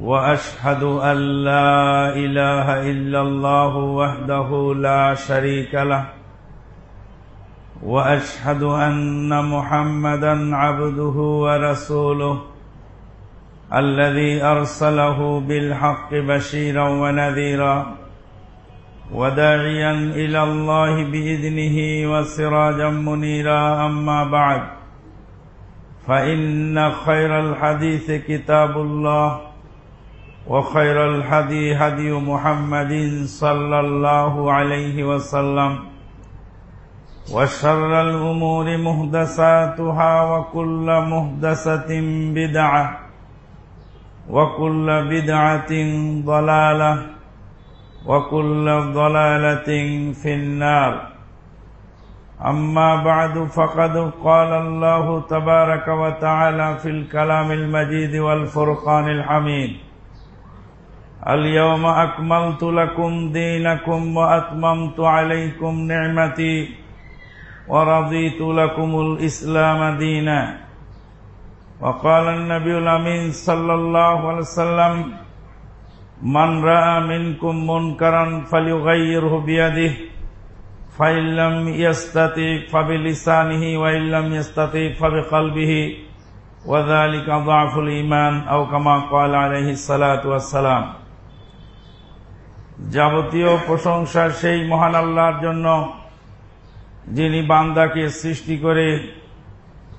وأشهد أن لا إله إلا الله وحده لا شريك له وأشهد أن محمدا عبده ورسوله الذي أرسله بالحق بشيرا ونذيرا وداعيا إلى الله بإذنه وسراجا منيرا أما بعد فإن خير الحديث كتاب الله وخير الهدي هدي محمد صلى الله عليه وسلم. وشر الأمور مهدساتها وكل مهدسة بدعة وكل بدعة ضلالة وكل ضلالة في النار. أما بعد فقد قال الله تبارك وتعالى في الكلام المجيد والفرقان الحميد. اليوم أكملت لكم دينكم وأتممت عليكم نعمتي ورضيت لكم الإسلام دينا. وقال النبي الأمين صلى الله عليه وسلم من رأى منكم منكرا فليغيره بيده فإن لم يستطع فبلسانه وإن لم يستطع فبقلبه وذلك ضعف الإيمان. أو كما قال عليه الصلاة والسلام. যাবতীয় প্রশংসা সেই মহান আল্লাহর জন্য, যিনি বান্দাকে সৃষ্টি করে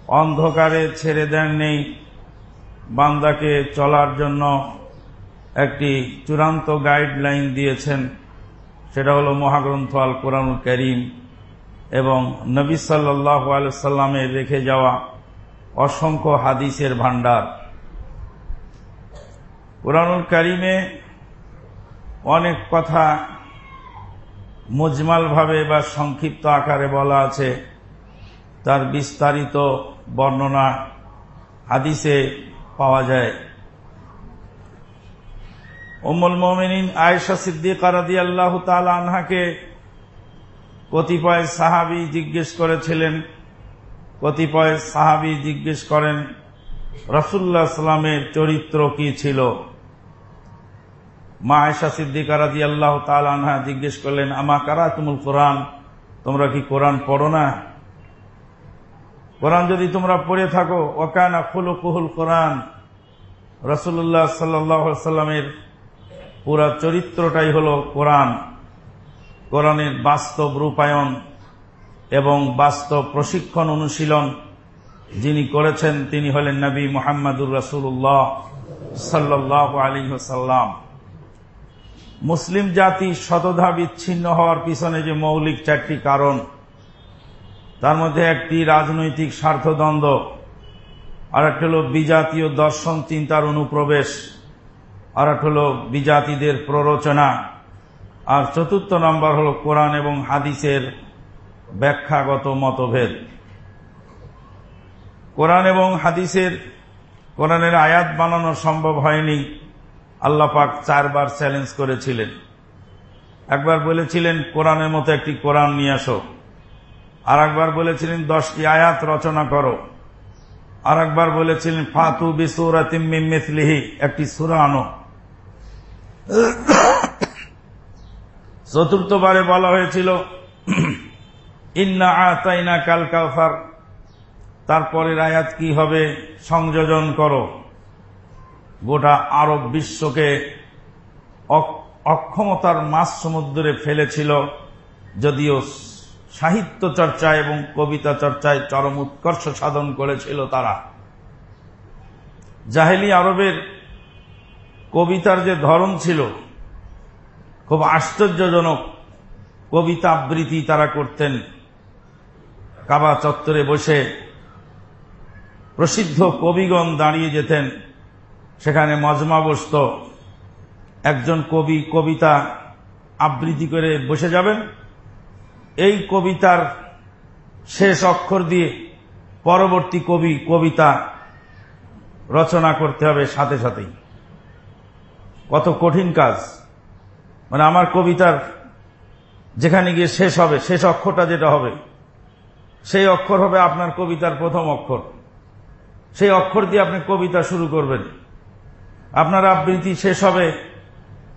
অন্ধকারে ছেড়ে দেন নেই বান্দাকে চলার জন্য একটি চূড়ান্ত গাইডলাইন দিয়েছেন। সেটা হল মহাগ্রন্থ আল কোরআনুল করিম এবং নবী সাল্লাহ সাল্লামে রেখে যাওয়া অসংখ্য হাদিসের ভান্ডার কোরআনুল করিমে অনেক কথা মুজমালভাবে বা সংক্ষিপ্ত আকারে বলা আছে। তার বিস্তারিত বর্ণনা হাদিসে পাওয়া যায়। উম্মুল মোমিনিন আয়েশা সিদ্দিকা রাদি আল্লাহ আনহাকে কতিপয় সাহাবি জিজ্ঞেস করেছিলেন, কতিপয় সাহাবি জিজ্ঞেস করেন রসুল্লাহ সাল্লামের চরিত্র কি ছিল? মা আয়সা সিদ্দিকা রাজি আল্লাহ আনহা জিজ্ঞেস করলেন, আমা কারা তুমুল কোরআন? তোমরা কি কোরআন পড়ো না? কোরআন যদি তোমরা পড়ে থাকো ওকানা খুলু কুহুল কোরআন রসুল্লাহ সাল্লামের পুরা চরিত্রটাই হল কোরআন। কোরআনের বাস্তব রূপায়ণ এবং বাস্তব প্রশিক্ষণ অনুশীলন যিনি করেছেন, তিনি হলেন নবী মোহাম্মদুর রসুল্লাহ সাল্লাহ আলী সাল্লাম মুসলিম জাতি শতধা বিচ্ছিন্ন হওয়ার পিছনে যে মৌলিক চারটি কারণ, তার মধ্যে একটি রাজনৈতিক স্বার্থদ্বন্দ্ব আর একটা হল বিজাতীয় দর্শন চিন্তার অনুপ্রবেশ আর একটা হল বিজাতিদের প্ররোচনা, আর চতুর্থ নম্বর হল কোরআন এবং হাদিসের ব্যাখ্যাগত মতভেদ। কোরআন এবং হাদিসের, কোরআনের আয়াত বানানো সম্ভব হয়নি। আল্লাহ পাক চারবার চ্যালেঞ্জ করেছিলেন। একবার বলেছিলেন, কোরআনের মতো একটি কোরআন নিয়ে আসো। আর একবার বলেছিলেন, দশটি আয়াত রচনা করো। আর একবার বলেছিলেন, ফাতু বিসুরাতিমিথলিহি একটি সুরা আনো। চতুর্থবারে বলা হয়েছিল, ইন্না আতাইনা কাল কাউফার তারপরের আয়াত কি হবে সংযোজন করো। গোটা আরব বিশ্বকে অক্ষমতার মাছ সমুদ্রে ফেলেছিল, যদিও সাহিত্য চর্চা এবং কবিতা চর্চায় চরম উৎকর্ষ সাধন করেছিল তারা। জাহেলি আরবের কবিতার যে ধরন ছিল, খুব আশ্চর্যজনক কবিতা আবৃত্তি তারা করতেন। কাবা চত্বরে বসে প্রসিদ্ধ কবিগণ দাঁড়িয়ে যেতেন। সেখানে মজমা বসত। একজন কবি, কবিতা আবৃত্তি করে বসে যাবেন। এই কবিতার শেষ অক্ষর দিয়ে পরবর্তী কবি, কবিতা রচনা করতে হবে সাথে সাথেই। কত কঠিন কাজ। মানে আমার কবিতার যেখানে গিয়ে শেষ হবে, শেষ অক্ষরটা যেটা হবে, সেই অক্ষর হবে আপনার কবিতার প্রথম অক্ষর। সেই অক্ষর দিয়ে আপনি কবিতা শুরু করবেন। আপনার আবৃত্তি শেষ হবে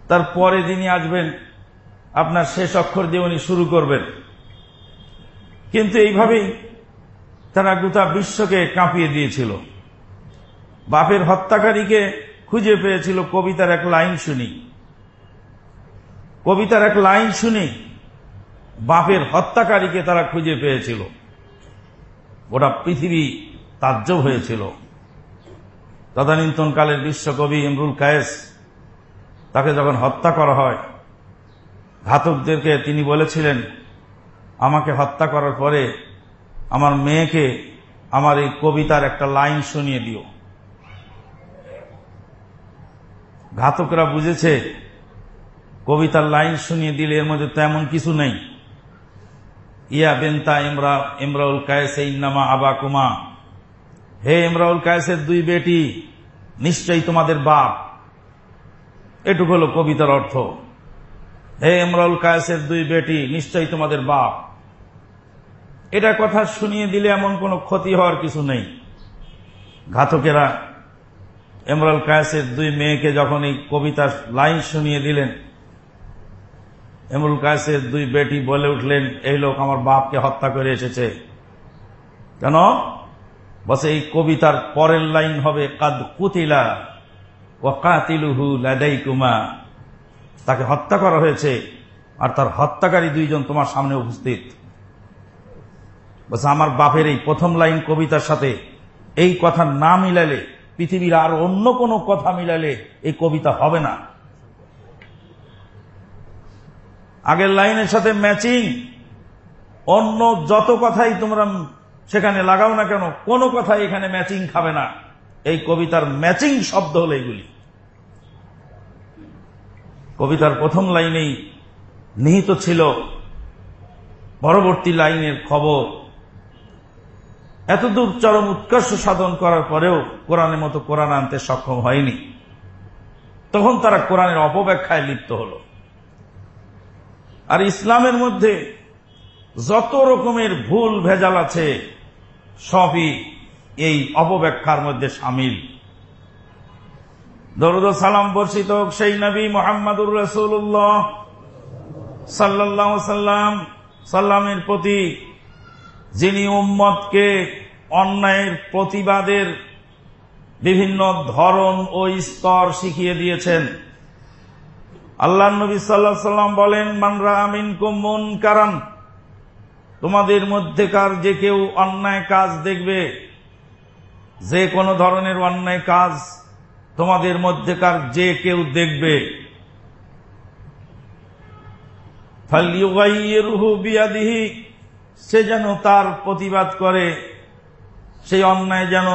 তার পরে যিনি আসবেন, আপনার শেষ অক্ষর দিয়ে উনি শুরু করবেন। কিন্তু এইভাবেই তারা গোটা বিশ্বকে কাঁপিয়ে দিয়েছিল। বাপের হত্যাকারীকে খুঁজে পেয়েছিল কবিতার এক লাইন শুনি। কবিতার এক লাইন শুনি, বাপের হত্যাকারীকে তারা খুঁজে পেয়েছিল। ওটা পৃথিবী তাজ্জব হয়েছিল। তদানীন্তনকালের বিশ্বকবি ইমরুল কায়েস তাকে যখন হত্যা করা হয়, ঘাতকদেরকে তিনি বলেছিলেন, আমাকে হত্যা করার পরে আমার মেয়েকে আমার এই কবিতার একটা লাইন শুনিয়ে দিও। ঘাতকরা বুঝেছে, কবিতার লাইন শুনিয়ে দিলে এর মধ্যে তেমন কিছু নেই। ইয়া বেন্তা ইমরা, ইমরাউল কায়েসে, ইন্নামা আবা কুমা হে ইমরাউল কায়েসের দুই বেটি, নিশ্চয়ই তোমাদের বাপ। এটুকু হল কবিতার অর্থ। হে ইমরাউল কায়েসের দুই বেটি, নিশ্চয়ই তোমাদের বাপ। এটা কথা শুনিয়ে দিলে এমন কোনো ক্ষতি হওয়ার কিছু নেই। ঘাতকেরা এমরাল কায়েসের দুই মেয়েকে যখন এই কবিতার লাইন শুনিয়ে দিলেন এমরুল কায়েসের দুই বেটি বলে উঠলেন, এই লোক আমার বাপকে হত্যা করে এসেছে। কেন? বসে এই কবিতার পরের লাইন হবে, কাদ কুতিলা ও কাতিলুহু লাদাই কুমা তাকে হত্যা করা হয়েছে আর তার হত্যাকারী দুইজন তোমার সামনে উপস্থিত। বলছে আমার বাপের এই প্রথম লাইন কবিতার সাথে এই কথা না মিলালে, পৃথিবীর আর অন্য কোনো কথা মিলালে এই কবিতা হবে না। আগের লাইনের সাথে ম্যাচিং অন্য যত কথাই তোমরা সেখানে লাগাও না কেন? কোনো কথাই এখানে ম্যাচিং খাবে না। এই কবিতার ম্যাচিং শব্দ হলো এগুলি। কবিতার প্রথম লাইনেই নিহিত ছিল পরবর্তী লাইনের খবর। এতদূর চরম উৎকর্ষ সাধন করার পরেও কোরআনের মতো কোরআন আনতে সক্ষম হয়নি। তখন তারা কোরআনের অপব্যাখ্যায় লিপ্ত হল। আর ইসলামের মধ্যে যত রকমের ভুল ভেজাল আছে সবই এই অপব্যাখ্যার মধ্যে সামিল। দরুদ সালাম বর্ষিত সেই নবী মোহাম্মদুর রসুল্লাহ সাল্লাহ সাল্লাম সাল্লামের প্রতি, যিনি উম্মতকে অন্যায়ের প্রতিবাদের বিভিন্ন ধরন ও স্তর শিখিয়ে দিয়েছেন। আল্লাহ নবী সাল্লাহ সাল্লাম বলেন মানরা আমিন কুমন কারণ তোমাদের মধ্যেকার যে কেউ অন্যায় কাজ দেখবে, যে কোনো ধরনের অন্যায় কাজ তোমাদের মধ্যেকার যে কেউ দেখবে। সে যেন তার প্রতিবাদ করে সেই অন্যায় যেন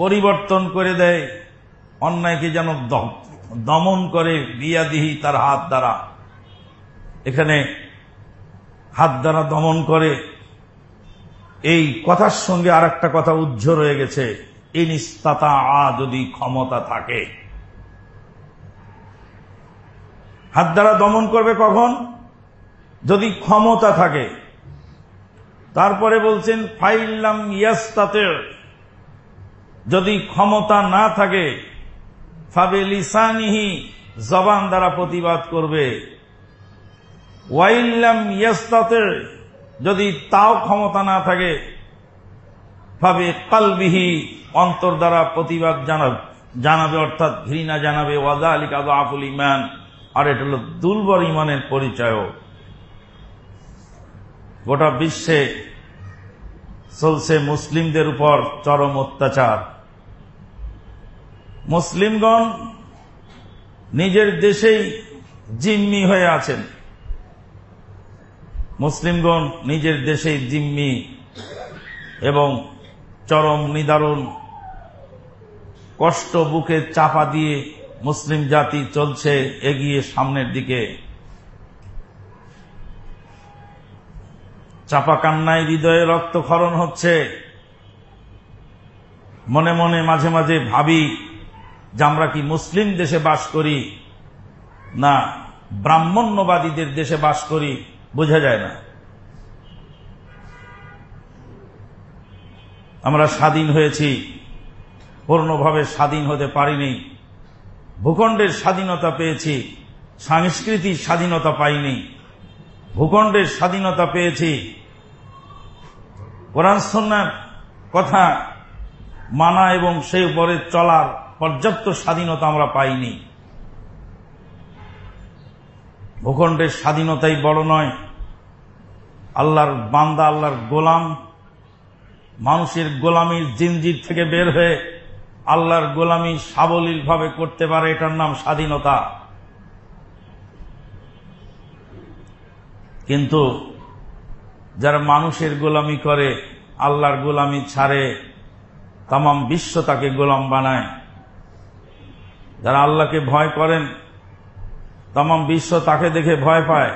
পরিবর্তন করে দেয়, অন্যায়কে যেন দমন করে বিয়াদিহি তার হাত দ্বারা। এখানে হাত দ্বারা দমন করে। এই কথার সঙ্গে আর একটা কথা উজ্জ্ব রয়ে গেছে। ইনিস্তাতা আ যদি ক্ষমতা থাকে। হাত দ্বারা দমন করবে কখন? যদি ক্ষমতা থাকে। তারপরে বলছেন, ফাইল্লাম ইয়াস্তাতে। যদি ক্ষমতা না থাকে, ফাবে লিসানিহি, জবান দ্বারা প্রতিবাদ করবে। ওয়াইল্লাম ইয়াস্তাতে যদি তাও ক্ষমতা না থাকে ভাবে কালবিহি, অন্তর দ্বারা প্রতিবাদ জানাবে জানাবে, অর্থাৎ ঘৃণা জানাবে ওয়াজা আলী কাদা আফুল ইমান আর এটা হল দুর্বল ইমানের পরিচয় গোটা বিশ্বে চলছে মুসলিমদের উপর চরম অত্যাচার। মুসলিমগণ নিজের দেশেই জিম্মি হয়ে আছেন। মুসলিমগণ নিজের দেশে জিম্মি এবং চরম নিদারুণ কষ্ট বুকে চাপা দিয়ে মুসলিম জাতি চলছে এগিয়ে সামনের দিকে। চাপা কান্নায় হৃদয়ে রক্তক্ষরণ হচ্ছে। মনে মনে মাঝে মাঝে ভাবি যে আমরা কি মুসলিম দেশে বাস করি না ব্রাহ্মণ্যবাদীদের দেশে বাস করি? বোঝা যায় না। আমরা স্বাধীন হয়েছি, পূর্ণভাবে স্বাধীন হতে পারিনি, ভূখণ্ডের স্বাধীনতা পেয়েছি, সাংস্কৃতিক স্বাধীনতা পাইনি, ভূখণ্ডের স্বাধীনতা পেয়েছি। কোরআন সন্ন্যার কথা মানা এবং সেই উপরে চলার পর্যাপ্ত স্বাধীনতা আমরা পাইনি। ভূখণ্ডের স্বাধীনতাই বড় নয় আল্লাহর বান্দা, আল্লাহর গোলাম, মানুষের গোলামীর জিনজির থেকে বের হয়ে আল্লাহর গোলামী সাবলীল ভাবে করতে পারে, এটার নাম স্বাধীনতা। কিন্তু যারা মানুষের গোলামি করে, আল্লাহর গোলামি ছাড়ে তাম বিশ্ব তাকে গোলাম বানায়। যারা আল্লাহকে ভয় করেন তাম বিশ্ব তাকে দেখে ভয় পায়।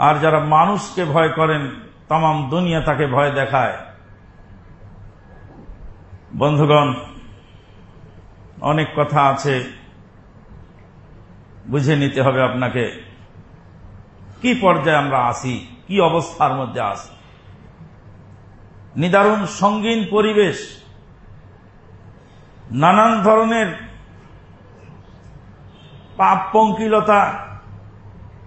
আর যারা মানুষকে ভয় করেন তাম দুনিয়া তাকে ভয় দেখায়। বন্ধুগণ, অনেক কথা আছে, বুঝে নিতে হবে আপনাকে। কি পর্যায়ে আমরা আসি? কি অবস্থার মধ্যে আসি? নিদারুণ সঙ্গীন পরিবেশ, নানান ধরনের পাপ পঙ্কিলতা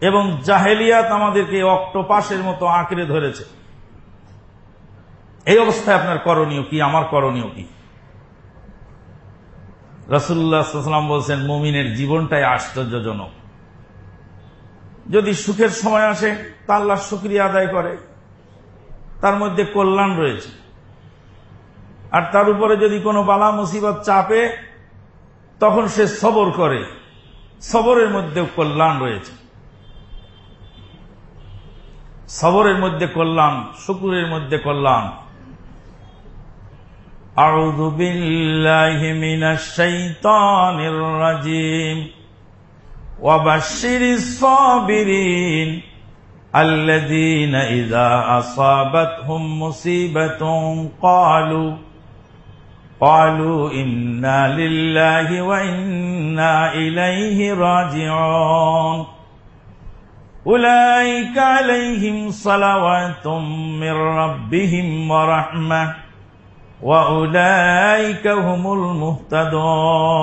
এবং জাহেলিয়াত আমাদেরকে অক্টোপাসের মতো আঁকড়ে ধরেছে। এই অবস্থায় আপনার করণীয় কি, আমার করণীয় কি? রসুল্লাহাম বলছেন, মুমিনের জীবনটাই আশ্চর্যজনক। যদি সুখের সময় আসে, তা আল্লাহ শুক্রিয়া আদায় করে। তার মধ্যে কল্যাণ রয়েছে। আর তার উপরে যদি কোনো বালা মুসিবত চাপে, তখন সে সবর করে। সবরের মধ্যেও কল্যাণ রয়েছে। সবরের মধ্যে কল্যাণ শুকুরের মধ্যে কল্যাণ أعوذ بالله من الشيطان الرجيم وبشر الصابرين الذين إذا أصابتهم مصيبة قالوا قالوا إنا لله وإنا إليه راجعون أولئك عليهم صلوات من ربهم ورحمة وأولئك هم المهتدون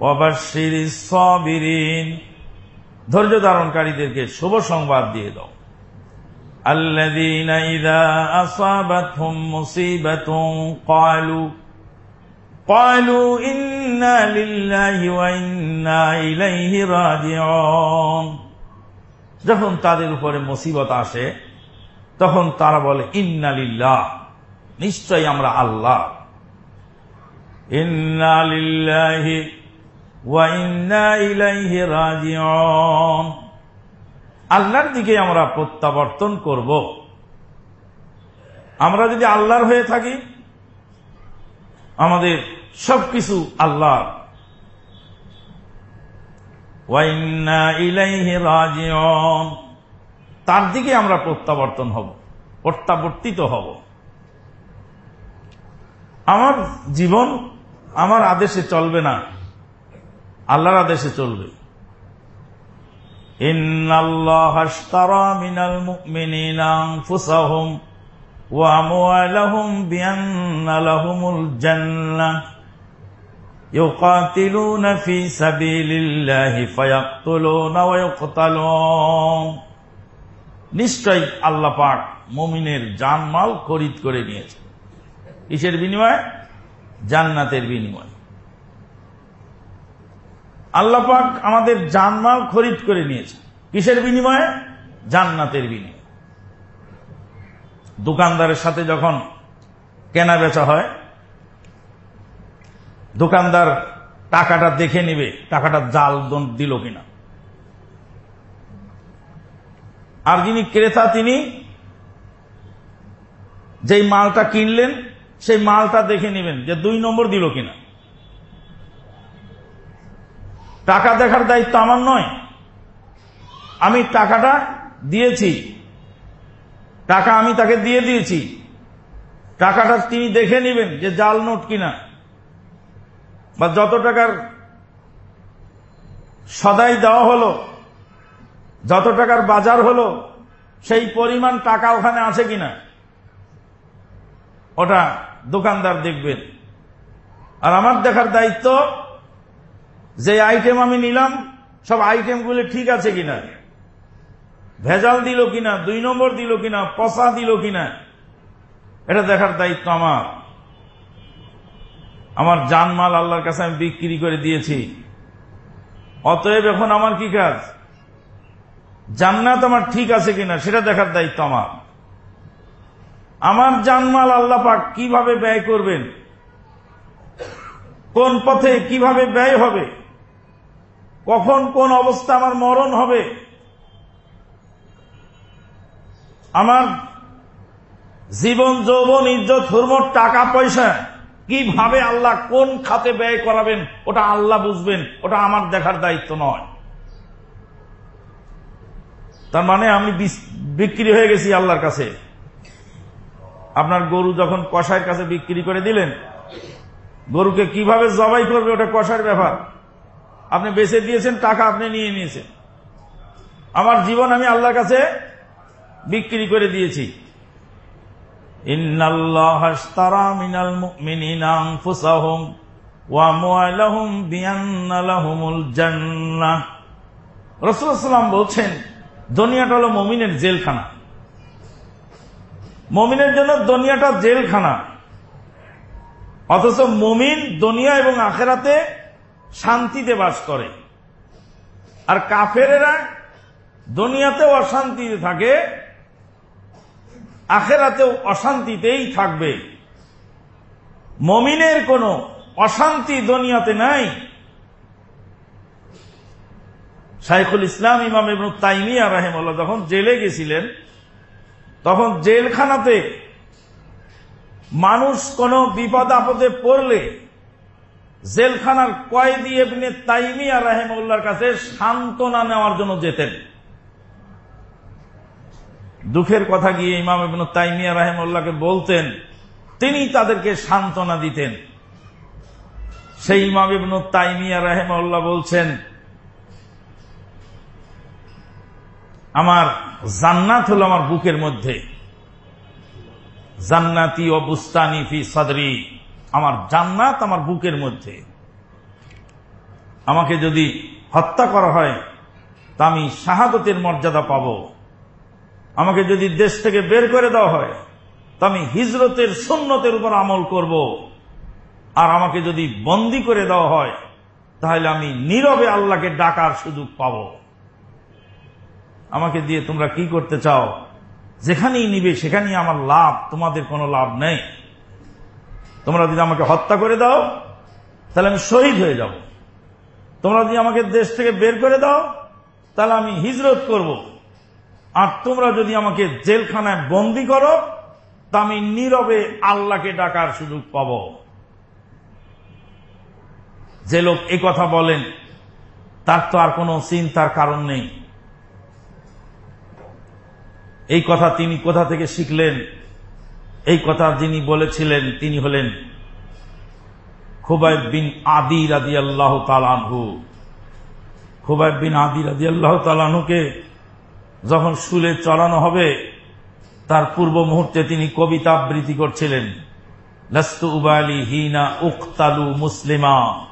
وبشر الصابرين ধৈর্য ধারণকারীদেরকে শুভ সংবাদ দিয়ে দাও الذين إذا أصابتهم مصيبة قالوا قالوا إنا لله وإنا إليه راجعون যখন তাদের উপরে মুসিবত আসে তখন তারা বলে ইন্নালিল্লাহ নিশ্চয় আমরা আল্লাহ ইন্নালিল্লাহি আল্লাহর দিকে আমরা প্রত্যাবর্তন করব আমরা যদি আল্লাহর হয়ে থাকি আমাদের সবকিছু আল্লাহ। তার দিকে আমরা প্রত্যাবর্তন হব, প্রত্যাবর্তিত হব। আমার জীবন আমার আদেশে চলবে না, আল্লাহর আদেশে চলবে। মিনাল মুমিনিনা আনফুসাহুম। ওয়া আমওয়ালাহুম বিআন্না লাহুমুল জান্নাহ يقاتلون في سبيل الله فيقتلون ويقتلون নিশ্চয় আল্লাহ পাক মুমিনের জানমাল খরিদ করে নিয়েছে কিসের বিনিময়ে জান্নাতের বিনিময় আল্লাহ পাক আমাদের জানমাল খরিদ করে নিয়েছে কিসের বিনিময়ে জান্নাতের বিনিময়ে দোকানদারের সাথে যখন কেনা বেচা হয়, দোকানদার টাকাটা দেখে নিবে, টাকাটা জাল দিল কিনা। আর যিনি ক্রেতা, তিনি যেই মালটা কিনলেন, সেই মালটা দেখে নেবেন যে দুই নম্বর দিল কিনা। টাকা দেখার দায়িত্ব আমার নয়। আমি টাকাটা দিয়েছি। টাকা আমি তাকে দিয়ে দিয়েছি। টাকাটা তিনি দেখে নেবেন যে জাল নোট কিনা। বা যত টাকার সদাই দেওয়া হলো, যত টাকার বাজার হলো, সেই পরিমাণ টাকা ওখানে আছে কিনা। ওটা দোকানদার দেখবেন। আর আমার দেখার দায়িত্ব, যে আইটেম আমি নিলাম, সব আইটেমগুলি ঠিক আছে কিনা। ভেজাল দিল কিনা, দুই নম্বর দিল কিনা, পচা দিল কিনা, এটা দেখার দায়িত্ব আমার। আমার জানমাল আল্লাহর কাছে আমি বিক্রি করে দিয়েছি। অতএব এখন আমার কি কাজ? জান্নাত আমার ঠিক আছে কিনা, সেটা দেখার দায়িত্ব আমার। আমার জানমাল আল্লাহ পাক কীভাবে ব্যয় করবেন? কোন পথে কীভাবে ব্যয় হবে? কখন কোন অবস্থা আমার মরণ হবে? আমার জীবন, যৌবন, ইজ্জত হুরমর টাকা, পয়সা, কীভাবে আল্লাহ কোন খাতে ব্যয় করাবেন, ওটা আল্লাহ বুঝবেন, ওটা আমার দেখার দায়িত্ব নয়। তার মানে আমি বিক্রি হয়ে গেছি আল্লাহর কাছে। আপনার গরু যখন কষাইয়ের কাছে বিক্রি করে দিলেন, গরুকে কীভাবে জবাই করবে, ওটা কষার ব্যাপার। আপনি বেছে দিয়েছেন, টাকা আপনি নিয়ে নিয়েছেন। আমার জীবন আমি আল্লাহর কাছে বিক্রি করে দিয়েছি। রসুলাম বলছেন, দুনিয়াটা হলো মমিনের জেলখানা। মমিনের জন্য দুনিয়াটা জেলখানা। অথচ মমিন দুনিয়া এবং আখেরাতে শান্তিতে বাস করে। আর কাফেরেরা দুনিয়াতেও অশান্তিতে থাকে। আখেরাতেও অশান্তিতেই থাকবে। মমিনের কোন অশান্তি দুনিয়াতে নাই। শাইখুল ইসলাম ইমাম এবং তাইমিয়া রাহেমুল্লাহ যখন জেলে গেছিলেন, তখন জেলখানাতে মানুষ কোন বিপদ আপদে পড়লে জেলখানার কয়েদি এমনি তাইমিয়া রাহেমুল্লার কাছে সান্ত্বনা নেওয়ার জন্য যেতেন। দুঃখের কথা গিয়ে ইমাম ইবন তাইমিয়া রাহেমুল্লাহকে বলতেন, তিনি তাদেরকে সান্ত্বনা দিতেন। সেই ইমাম ইবন তাইমিয়া রাহেমুল্লাহ বলছেন, আমার জান্নাত হল আমার বুকের মধ্যে। জান্নাতি ও বুস্তানি ফি সদরি। আমার জান্নাত আমার বুকের মধ্যে। আমাকে যদি হত্যা করা হয়, তা আমি শাহাদতের মর্যাদা পাব। আমাকে যদি দেশ থেকে বের করে দেওয়া হয়, তা আমি হিজরতের সুন্নতের উপর আমল করব। আর আমাকে যদি বন্দি করে দেওয়া হয়, তাহলে আমি নীরবে আল্লাহকে ডাকার সুযোগ পাব। আমাকে দিয়ে তোমরা কি করতে চাও? যেখানেই নিবে, সেখানেই আমার লাভ, তোমাদের কোনো লাভ নেই। তোমরা যদি আমাকে হত্যা করে দাও, তাহলে আমি শহীদ হয়ে যাব। তোমরা যদি আমাকে দেশ থেকে বের করে দাও, তাহলে আমি হিজরত করব। আর তোমরা যদি আমাকে জেলখানায় বন্দি করো, তা আমি নীরবে আল্লাহকে ডাকার সুযোগ পাব। যে লোক এ কথা বলেন, তার তো আর কোনো চিন্তার কারণ নেই। এই কথা তিনি কোথা থেকে শিখলেন? এই কথা যিনি বলেছিলেন, তিনি হলেন খুবাইব বিন আদি রাজি আল্লাহ তালানহু খুবাইব বিন আদি রাজি আল্লাহ তালানহুকে যখন শুলে চড়ানো হবে, তার পূর্ব মুহূর্তে তিনি কবিতা আবৃত্তি করছিলেন। লস্তু উবালি হিনা উক্তালু মুসলিমা।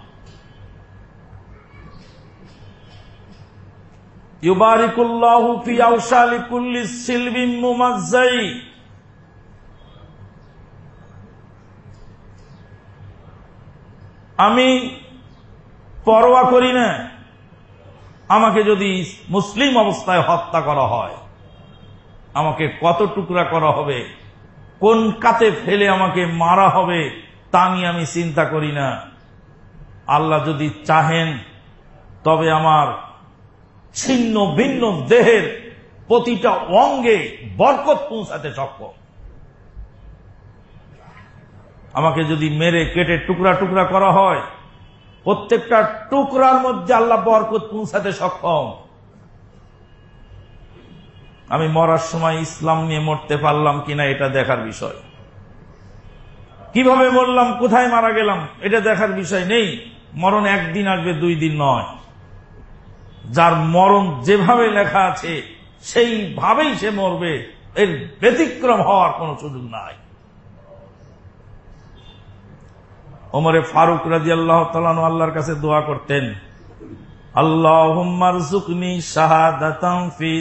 আমি পরোয়া করি না। আমাকে যদি মুসলিম অবস্থায় হত্যা করা হয়, আমাকে কত টুকরা করা হবে? কোন কাতে ফেলে আমাকে মারা হবে? তা নিয়ে আমি চিন্তা করি না। আল্লাহ যদি চাহেন, তবে আমার ছিন্ন ভিন্ন দেহের প্রতিটা অঙ্গে বরকত পৌঁছাতে সক্ষম। আমাকে যদি মেরে কেটে টুকরা টুকরা করা হয় প্রত্যেকটা টুকরার মধ্যে আল্লাহ বরকত পৌঁছাতে সক্ষম। আমি মরার সময় ইসলাম নিয়ে মরতে পারলাম কিনা এটা দেখার বিষয়। কীভাবে মরলাম, কোথায় মারা গেলাম, এটা দেখার বিষয় নেই। মরণ একদিন আসবে, দুই দিন নয়। যার মরণ যেভাবে লেখা আছে, সেইভাবেই সে মরবে। এর ব্যতিক্রম হওয়ার কোন সুযোগ নাই। ওমরে ফারুক রাজি আল্লাহ তালান আল্লাহর কাছে দোয়া করতেন শাহাদাতাম ফি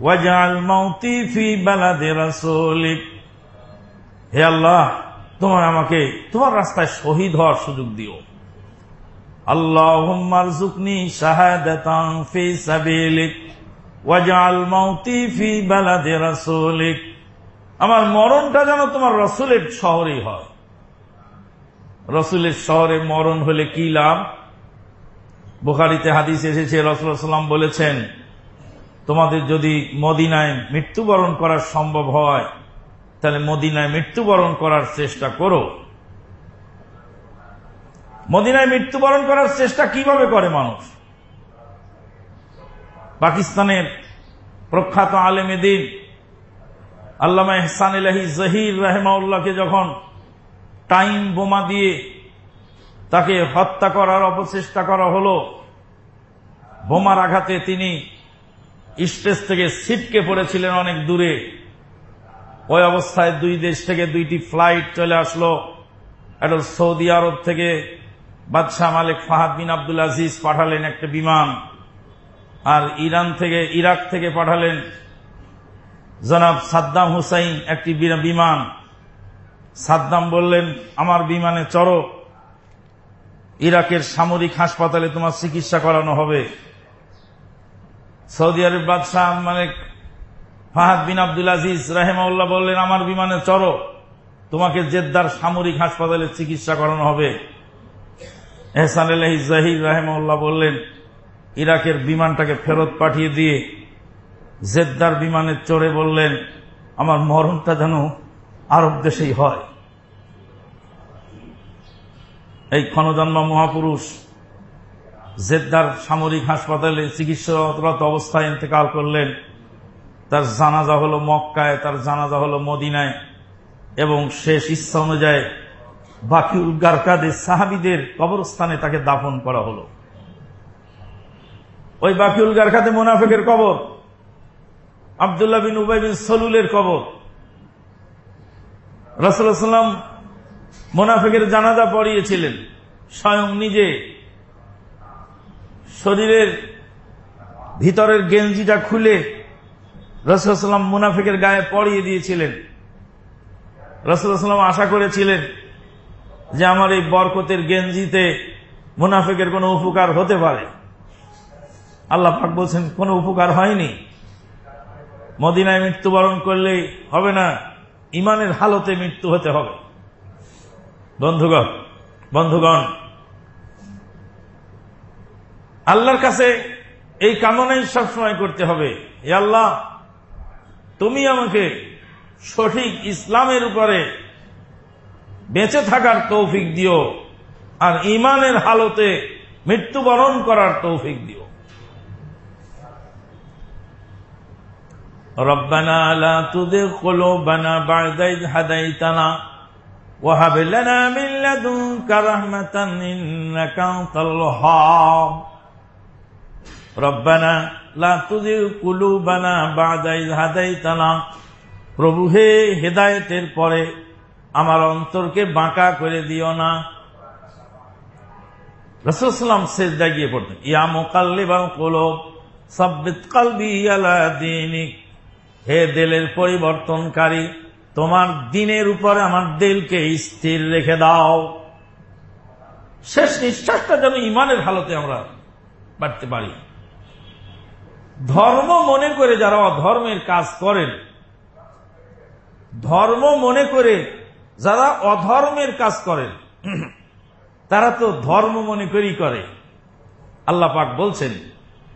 ওয়াজাল মাউতি হে আল্লাহ তোমার আমাকে, তোমার রাস্তায় শহীদ হওয়ার সুযোগ দিও। জুকনি শাহাদাতাম ফি ওয়াজাল মাউতি আমার মরণটা যেন তোমার রসুলের শহরেই হয়। রসুলের শহরে মরণ হলে কি লাভ? বুখারিতে হাদিস এসেছে রসুলাম বলেছেন, তোমাদের যদি মদিনায় মৃত্যুবরণ করার সম্ভব হয়, তাহলে মদিনায় মৃত্যুবরণ করার চেষ্টা করো। মদিনায় মৃত্যুবরণ করার চেষ্টা কীভাবে করে মানুষ? পাকিস্তানের প্রখ্যাত আলেমেদিন আল্লামা এহসান জহির রাহেমাউল্লাহকে যখন টাইম বোমা দিয়ে তাকে হত্যা করার অপচেষ্টা করা হল। বোমার আঘাতে তিনি স্টেজ থেকে ছিটকে পড়েছিলেন অনেক দূরে। ওই অবস্থায় দুই দেশ থেকে দুইটি ফ্লাইট চলে আসলো। একটা সৌদি আরব থেকে বাদশাহ মালিক ফাহাদ বিন আব্দুল আজিজ পাঠালেন একটা বিমান। আর ইরান থেকে, ইরাক থেকে পাঠালেন জনাব সাদ্দাম হুসাইন একটি বিমান। সাদ্দাম বললেন, আমার বিমানে চড়ো। ইরাকের সামরিক হাসপাতালে তোমার চিকিৎসা করানো হবে। সৌদি আরব বাদশাহ মালিক ফাহাদ বিন আব্দুল আজিজ রাহেমাউল্লাহ বললেন, আমার বিমানে চড়ো। তোমাকে জেদ্দার সামরিক হাসপাতালে চিকিৎসা করানো হবে। এহসান আলহি জাহির রাহেমাউল্লাহ বললেন, ইরাকের বিমানটাকে ফেরত পাঠিয়ে দিয়ে জেদ্দার বিমানে চড়ে বললেন, আমার মরণটা যেন আরব দেশেই হয়। এই ক্ষণজন্ম মহাপুরুষ জেদ্দার সামরিক হাসপাতালে চিকিৎসারত অবস্থায় ইন্তেকাল করলেন। তার জানাজা হলো মক্কায়, তার জানাজা হলো মদিনায় এবং শেষ ইচ্ছা অনুযায়ী বাকিউল গারকাদের সাহাবিদের কবরস্থানে তাকে দাফন করা হলো। ওই বাকিউল গারকাদে মোনাফেকের কবর, আবদুল্লাহ বিন উবাই বিন সলুলের কবর রসুল্লাহাম মোনাফেকের জানাজা পড়িয়েছিলেন। স্বয়ং নিজে শরীরের ভিতরের গেঞ্জিটা খুলে রসুলাম মুনাফিকের গায়ে পড়িয়ে দিয়েছিলেন। রসুলাম আশা করেছিলেন যে আমার এই বরকতের গেঞ্জিতে মুনাফিকের কোনো উপকার হতে পারে। আল্লাহ পাক বলছেন, কোনো উপকার হয়নি। মদিনায় মৃত্যুবরণ করলেই হবে না। ইমানের হালতে মৃত্যু হতে হবে। বন্ধুগণ বন্ধুগণ, আল্লাহর কাছে এই কামনাই সবসময় করতে হবে আল্লাহ, তুমি আমাকে সঠিক ইসলামের উপরে বেঁচে থাকার তৌফিক দিও, আর ইমানের হালতে মৃত্যুবরণ করার তৌফিক দিও। ربنا لا تذغ قلوبنا بعد إذ هديتنا وهب لنا من لدنك رحمة إنك أنت الوهاب রব্বানা লা তুজির কুলুবানা বাদা ইজ হাদাইতানা প্রভু হে হেদায়েতের পরে আমার অন্তরকে বাঁকা করে দিও না রসুলাম শেষদা গিয়ে পড়তেন ইয়া মোকাল্লিবাল কোলব সাব্বিত কালবি আলা দিনিক হে দিলের পরিবর্তনকারী, তোমার দিনের উপরে আমার দিলকে স্থির রেখে দাও। শেষ নিঃশ্বাসটা যেন ইমানের হালতে আমরা বাড়তে পারি। ধর্ম মনে করে যারা অধর্মের কাজ করেন, ধর্ম মনে করে যারা অধর্মের কাজ করেন, তারা তো ধর্ম মনে করেই করে। আল্লাহ পাক বলছেন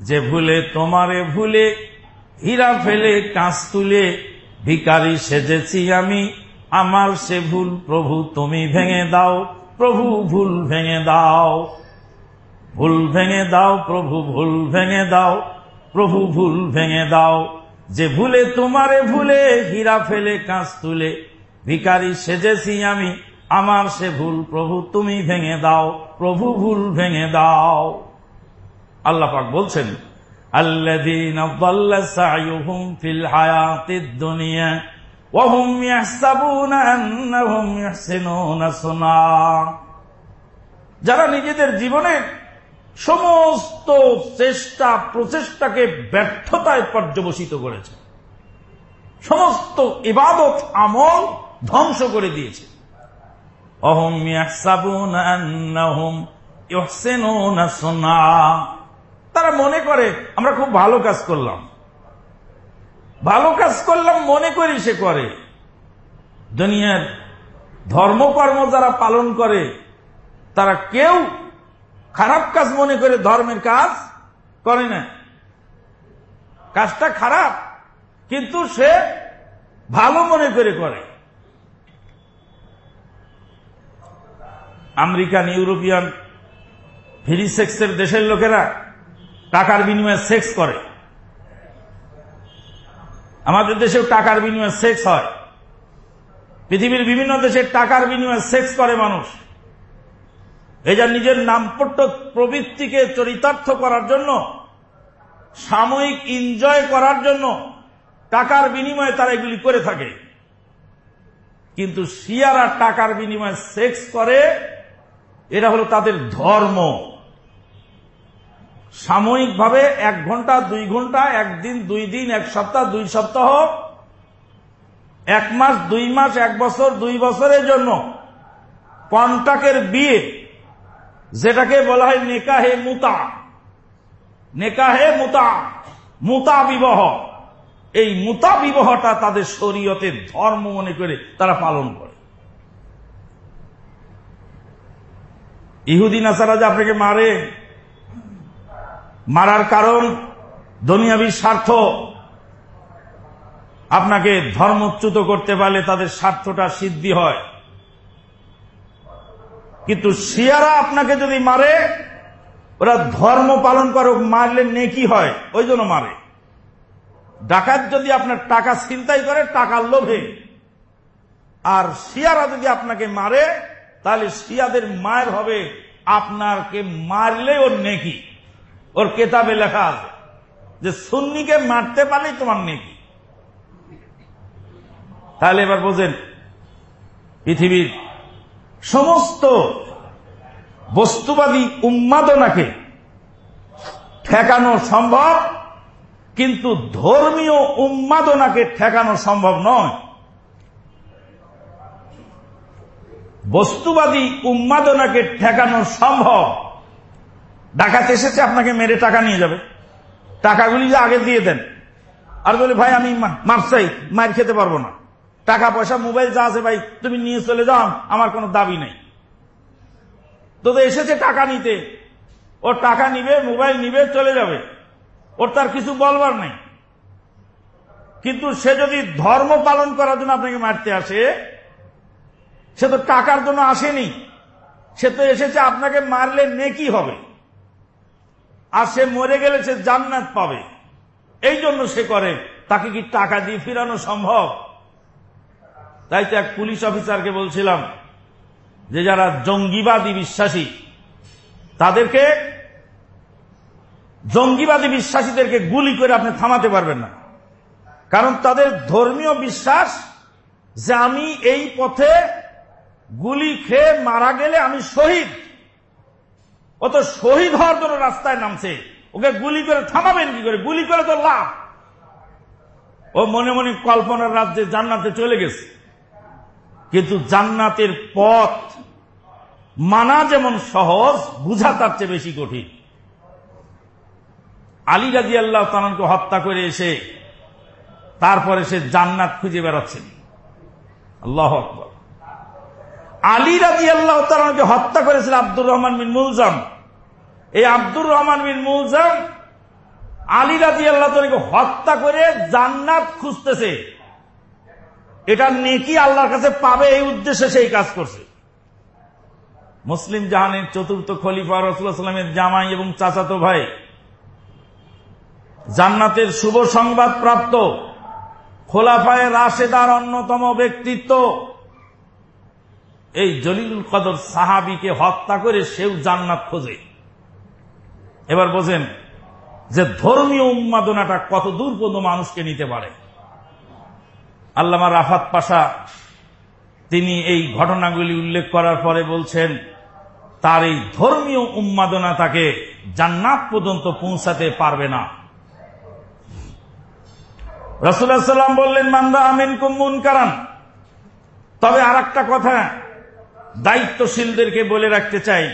যে ভুলে তোমারে ভুলে, হীরা ফেলে কাঁচ তুলে, ভিকারি সেজেছি আমি, আমার সে ভুল প্রভু তুমি ভেঙে দাও, প্রভু ভুল ভেঙে দাও। ভুল ভেঙে দাও, প্রভু ভুল ভেঙে দাও, প্রভু ভুল ভেঙে দাও। যে ভুলে তোমারে ভুলে, হীরা ফেলে কাঁচ তুলে, ভিকারি সেজেছি আমি, আমার সে ভুল প্রভু তুমি ভেঙে দাও, প্রভু ভুল ভেঙে দাও। আল্লাহ পাক বলছেন যারা নিজেদের জীবনের সমস্ত চেষ্টা, প্রচেষ্টাকে ব্যর্থতায় পর্যবসিত করেছে, সমস্ত ইবাদত, আমল ধ্বংস করে দিয়েছে। অহম ইয়াসাবুন আন্নাহুম ইহসিনুনা সুনা। তারা মনে করে, আমরা খুব ভালো কাজ করলাম। ভালো কাজ করলাম মনে করি সে করে। দুনিয়ার ধর্মকর্ম যারা পালন করে, তারা কেউ খারাপ কাজ মনে করে ধর্মের কাজ করে না। কাজটা খারাপ, কিন্তু সে ভালো মনে করে করে। আমেরিকান, ইউরোপিয়ান ফ্রি সেক্সের দেশের লোকেরা টাকার বিনিময়ে সেক্স করে। আমাদের দেশেও টাকার বিনিময়ে সেক্স হয়। পৃথিবীর বিভিন্ন দেশে টাকার বিনিময়ে সেক্স করে মানুষ। এই যা নিজের নামপট্ট প্রবৃত্তিকে চরিতার্থ করার জন্য, সাময়িক এনজয় করার জন্য টাকার বিনিময়ে তারা এগুলি করে থাকে। কিন্তু শিয়ারা টাকার বিনিময়ে সেক্স করে এটা হলো তাদের ধর্ম। সাময়িকভাবে এক ঘণ্টা, দুই ঘণ্টা, একদিন, দুই দিন, এক সপ্তাহ, দুই সপ্তাহ, এক মাস, দুই মাস, এক বছর, দুই বছরের জন্য কন্টাকের বিয়ে, যেটাকে বলা হয় নেকাহে মুতা নেকাহে মুতা মুতা বিবাহ। এই মুতা বিবাহটা তাদের শরীয়তের ধর্ম মনে করে তারা পালন করে। ইহুদিন আসারা যে আপনাকে মারে মারার কারণ, দুনিয়াবির স্বার্থ। আপনাকে ধর্মচ্যুত করতে পারলে তাদের স্বার্থটা সিদ্ধি হয়। কিন্তু শিয়ারা আপনাকে যদি মারে, ওরা ধর্ম পালন করে মারলে নেকি হয়, ওই জন্য মারে। ডাকাত যদি আপনার টাকা চিন্তাই করে, টাকার লোভে। আর শিয়ারা যদি আপনাকে মারে, তাহলে শিয়াদের মায়ের হবে, আপনাকে মারলে ওর নেকি। ওর কেতাবে লেখা আছে যে সুন্নিকে মারতে পারলেই তোমার নেকি। তাহলে এবার বোঝেন, পৃথিবীর সমস্ত বস্তুবাদী উন্মাদনাকে ঠেকানো সম্ভব, কিন্তু ধর্মীয় উন্মাদনাকে ঠেকানো সম্ভব নয়। বস্তুবাদী উন্মাদনাকে ঠেকানো সম্ভব। ডাকাত এসেছে, আপনাকে মেরে টাকা নিয়ে যাবে। টাকাগুলি যে আগে দিয়ে দেন। আর বলে, ভাই, আমি মাপ চাই মার খেতে পারব না। টাকা, পয়সা, মোবাইল যা আছে ভাই, তুমি নিয়ে চলে যাও, আমার কোনো দাবি নেই। তো এসেছে টাকা নিতে ওর টাকা নিবে, মোবাইল নিবে, চলে যাবে। ওর তার কিছু বলবার নেই। কিন্তু সে যদি ধর্ম পালন করার জন্য আপনাকে মারতে আসে, সে তো টাকার জন্য আসেনি। সে তো এসেছে, আপনাকে মারলে নেকি হবে। আর সে মরে গেলে সে জান্নাত পাবে। এই জন্য সে করে, তাকে কি টাকা দিয়ে ফিরানো সম্ভব? তাই তো এক পুলিশ অফিসারকে বলছিলাম যে যারা জঙ্গিবাদী বিশ্বাসী, তাদেরকে, জঙ্গিবাদী বিশ্বাসীদেরকে গুলি করে আপনি থামাতে পারবেন না। কারণ তাদের ধর্মীয় বিশ্বাস যে আমি এই পথে গুলি খেয়ে মারা গেলে আমি শহীদ। ও তো শহীদ হওয়ার জন্য রাস্তায় নামছে। ওকে গুলি করে থামাবেন কি করে? গুলি করে তো লাভ। ও মনে মনে কল্পনার রাজ্যে জান্নাতে চলে গেছে। কিন্তু জান্নাতের পথ মানা যেমন সহজ, বুঝা তার চেয়ে বেশি কঠিন। আলী রাজি আল্লাহ তালানকে হত্যা করে এসে, তারপরে সে জান্নাত খুঁজে বেড়াচ্ছেন। আল্লাহ আকবর। আলী রাজি আল্লাহ তালানকে হত্যা করেছিল আব্দুর রহমান বিন মুলজাম। এই আব্দুর রহমান বিন মুলজাম আলী রাজি আল্লাহ তালাকে হত্যা করে জান্নাত খুঁজতেছে। এটা নেকি আল্লাহর কাছে পাবে এই উদ্দেশ্যে সেই কাজ করছে। মুসলিম জাহানের চতুর্থ খলিফা রসুল্লাহামের জামাই এবং চাচাতো ভাই। জান্নাতের শুভ সংবাদ প্রাপ্ত। খোলাফায় রাশেদার অন্যতম ব্যক্তিত্ব। এই জলিলুল কদর সাহাবিকে হত্যা করে সেও জান্নাত খোঁজে। এবার বোঝেন যে ধর্মীয় উন্মাদনাটা কত দূর পর্যন্ত মানুষকে নিতে পারে। আল্লামা রাফাত পাশা তিনি এই ঘটনাগুলি উল্লেখ করার পরে বলছেন, তার এই ধর্মীয় উন্মাদনা তাকে জান্নাত পর্যন্ত পৌঁছাতে পারবে না। রসুল্লাহ সাল্লাম বললেন মান্দা আমিন কুম্মুন কারান তবে আর কথা দায়িত্বশীলদেরকে বলে রাখতে চাই,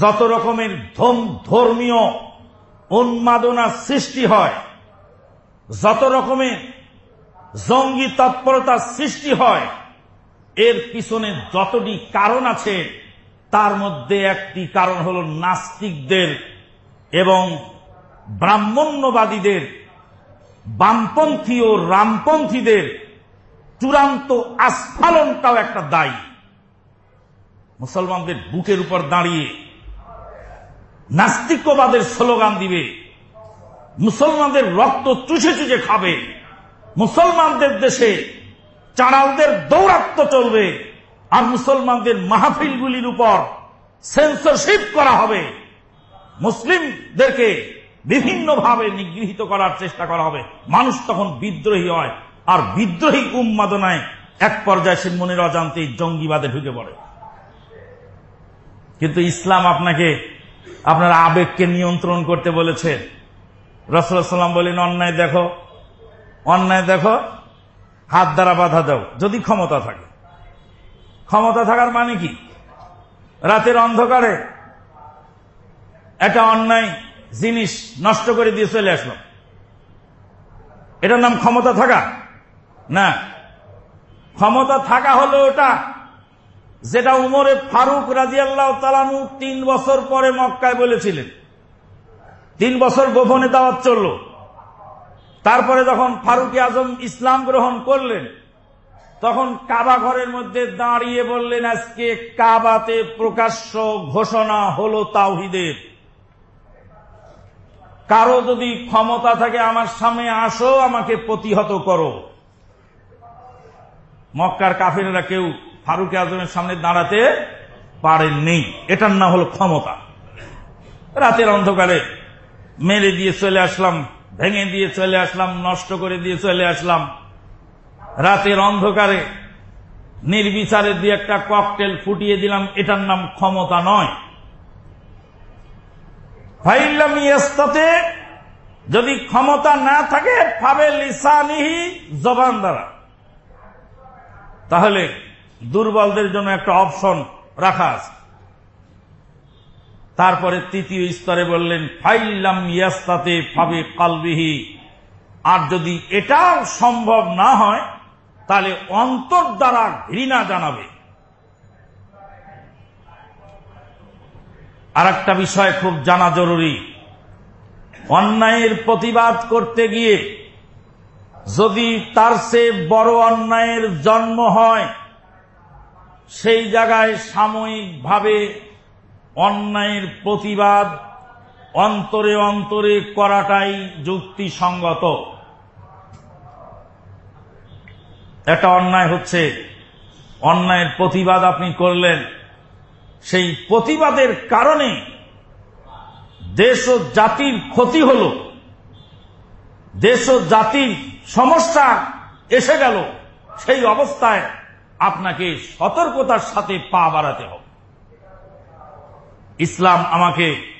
যত রকমের ধর্মীয় উন্মাদনা সৃষ্টি হয়, যত রকমের জঙ্গি তৎপরতার সৃষ্টি হয়, এর পিছনে যতটি কারণ আছে, তার মধ্যে একটি কারণ হল নাস্তিকদের এবং ব্রাহ্মণ্যবাদীদের, বামপন্থী ও রামপন্থীদের চূড়ান্ত আস্ফালনটাও একটা দায়ী। মুসলমানদের বুকের উপর দাঁড়িয়ে নাস্তিক্যবাদের স্লোগান দিবে। মুসলমানদের রক্ত চুষে চুষে খাবে। মুসলমানদের দেশে চাড়ালদের দৌরাত্ম চলবে আর মুসলমানদের মাহফিলগুলির উপর সেন্সরশিপ করা হবে। মুসলিমদেরকে বিভিন্নভাবে নিগৃহীত করার চেষ্টা করা হবে। মানুষ তখন বিদ্রোহী হয় আর বিদ্রোহী উন্মাদনায় এক পর্যায়ে সে মনের অজান্তেই জঙ্গিবাদে ঢুকে পড়ে। কিন্তু ইসলাম আপনাকে, আপনার আবেগকে নিয়ন্ত্রণ করতে বলেছে। রসুলাম বলেন, অন্যায় দেখো অন্যায় দেখো, হাত দ্বারা বাধা দাও, যদি ক্ষমতা থাকে। ক্ষমতা থাকার মানে কি? রাতের অন্ধকারে একটা অন্যায় জিনিস নষ্ট করে দিয়ে চলে আসলো। এটার নাম ক্ষমতা থাকা? না। ক্ষমতা থাকা হলো ওটা যেটা উমরে ফারুক রাজি আল্লাহ তালানু তিন বছর পরে মক্কায় বলেছিলেন। তিন বছর গোপনে দাওয়াত চলল। তারপরে যখন ফারুক আজম ইসলাম গ্রহণ করলেন, তখন কাবা ঘরের মধ্যে দাঁড়িয়ে বললেন, আজকে কাবাতে প্রকাশ্য ঘোষণা হলো তাওহিদের। কারও যদি ক্ষমতা থাকে আমার সামনে আসো, আমাকে প্রতিহত করো। মক্কার কাফিরেরা কেউ ফারুক আজমের সামনে দাঁড়াতে পারেননি। এটার নাম হল ক্ষমতা। রাতের অন্ধকারে মেরে দিয়ে চলে আসলাম, ভেঙে দিয়ে চলে আসলাম, নষ্ট করে দিয়ে চলে আসলাম। রাতের অন্ধকারে নির্বিচারে দিয়ে একটা ককটেল ফুটিয়ে দিলাম, এটার নাম ক্ষমতা নয়। ফাইল্লাম ইয়াস্তাতে, যদি ক্ষমতা না থাকে, ফাবে লিসানিহি জবান দ্বারা। তাহলে দুর্বলদের জন্য একটা অপশন রাখা আছে। তারপরে তৃতীয় স্তরে বললেন, ফাইল্লাম ইয়াস্তাতে ফাবে কালবিহি। আর যদি এটাও সম্ভব না হয়, তাহলে অন্তর দ্বারা ঘৃণা জানাবে। আর একটা বিষয় খুব জানা জরুরি। অন্যায়ের প্রতিবাদ করতে গিয়ে যদি তার সে বড় অন্যায়ের জন্ম হয় সেই জায়গায় সাময়িকভাবে অন্যায়ের প্রতিবাদ অন্তরে অন্তরে করাটাই যুক্তিসঙ্গত। একটা অন্যায় হচ্ছে, অন্যায়ের প্রতিবাদ আপনি করলেন, সেই প্রতিবাদের কারণে দেশ ও জাতির ক্ষতি হল, দেশ ও জাতির সমস্যা এসে গেল সেই অবস্থায়। আপনাকে সতর্কতার সাথে পা বাড়াতে হবে। ইসলাম আমাকে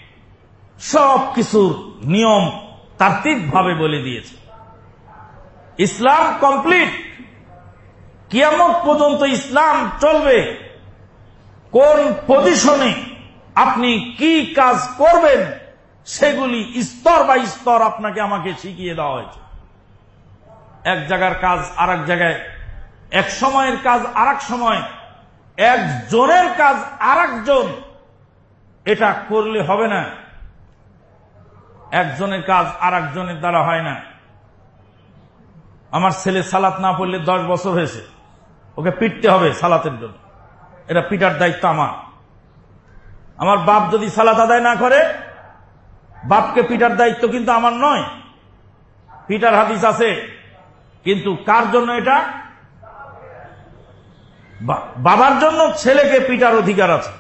সব কিছুর নিয়ম তাত্ত্বিকভাবে বলে দিয়েছে। ইসলাম কমপ্লিট। কিয়ামত পর্যন্ত ইসলাম চলবে। কোন পজিশনে আপনি কি কাজ করবেন, সেগুলি স্তর বা স্তর আপনাকে আমাকে শিখিয়ে দেওয়া হয়েছে। এক জায়গার কাজ আর জায়গায় এক সময়ের কাজ আর সময় একজনের কাজ আর এটা করলে হবে না। একজনের কাজ আর একজনের দ্বারা হয় না। আমার ছেলে সালাত না পড়লে দশ বছর হয়েছে। ওকে পিটতে হবে সালাতের জন্য। এটা পিটার দায়িত্ব আমার। আমার বাপ যদি সালাত আদায় না করে, বাপকে পিটার দায়িত্ব কিন্তু আমার নয়। পিটার হাদিস আছে। কিন্তু কার জন্য এটা? বাবার জন্য ছেলেকে পিটার অধিকার আছে।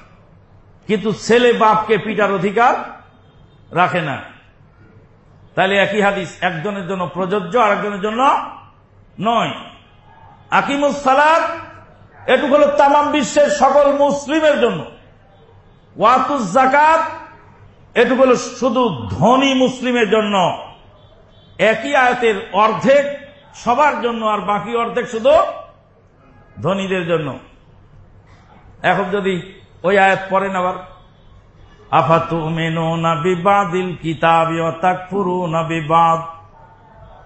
কিন্তু ছেলে বাপকে পিটার অধিকার রাখে না। তাহলে একই হাদিস, একজনের জন্য প্রযোজ্য আর একজনের জন্য নয়। আকিমুস সালাদ এটুকু হল তামাম বিশ্বের সকল মুসলিমের জন্য। ওয়াতুস জাকাত এটুকু হল শুধু ধনী মুসলিমের জন্য। একই আয়তের অর্ধেক সবার জন্য, আর বাকি অর্ধেক শুধু ধনীদের জন্য। এখন যদি ওই আয়াত পড়েন আবার আফাতু মেনো না বিবাদিল কিতাব পুরু না বিবাদ।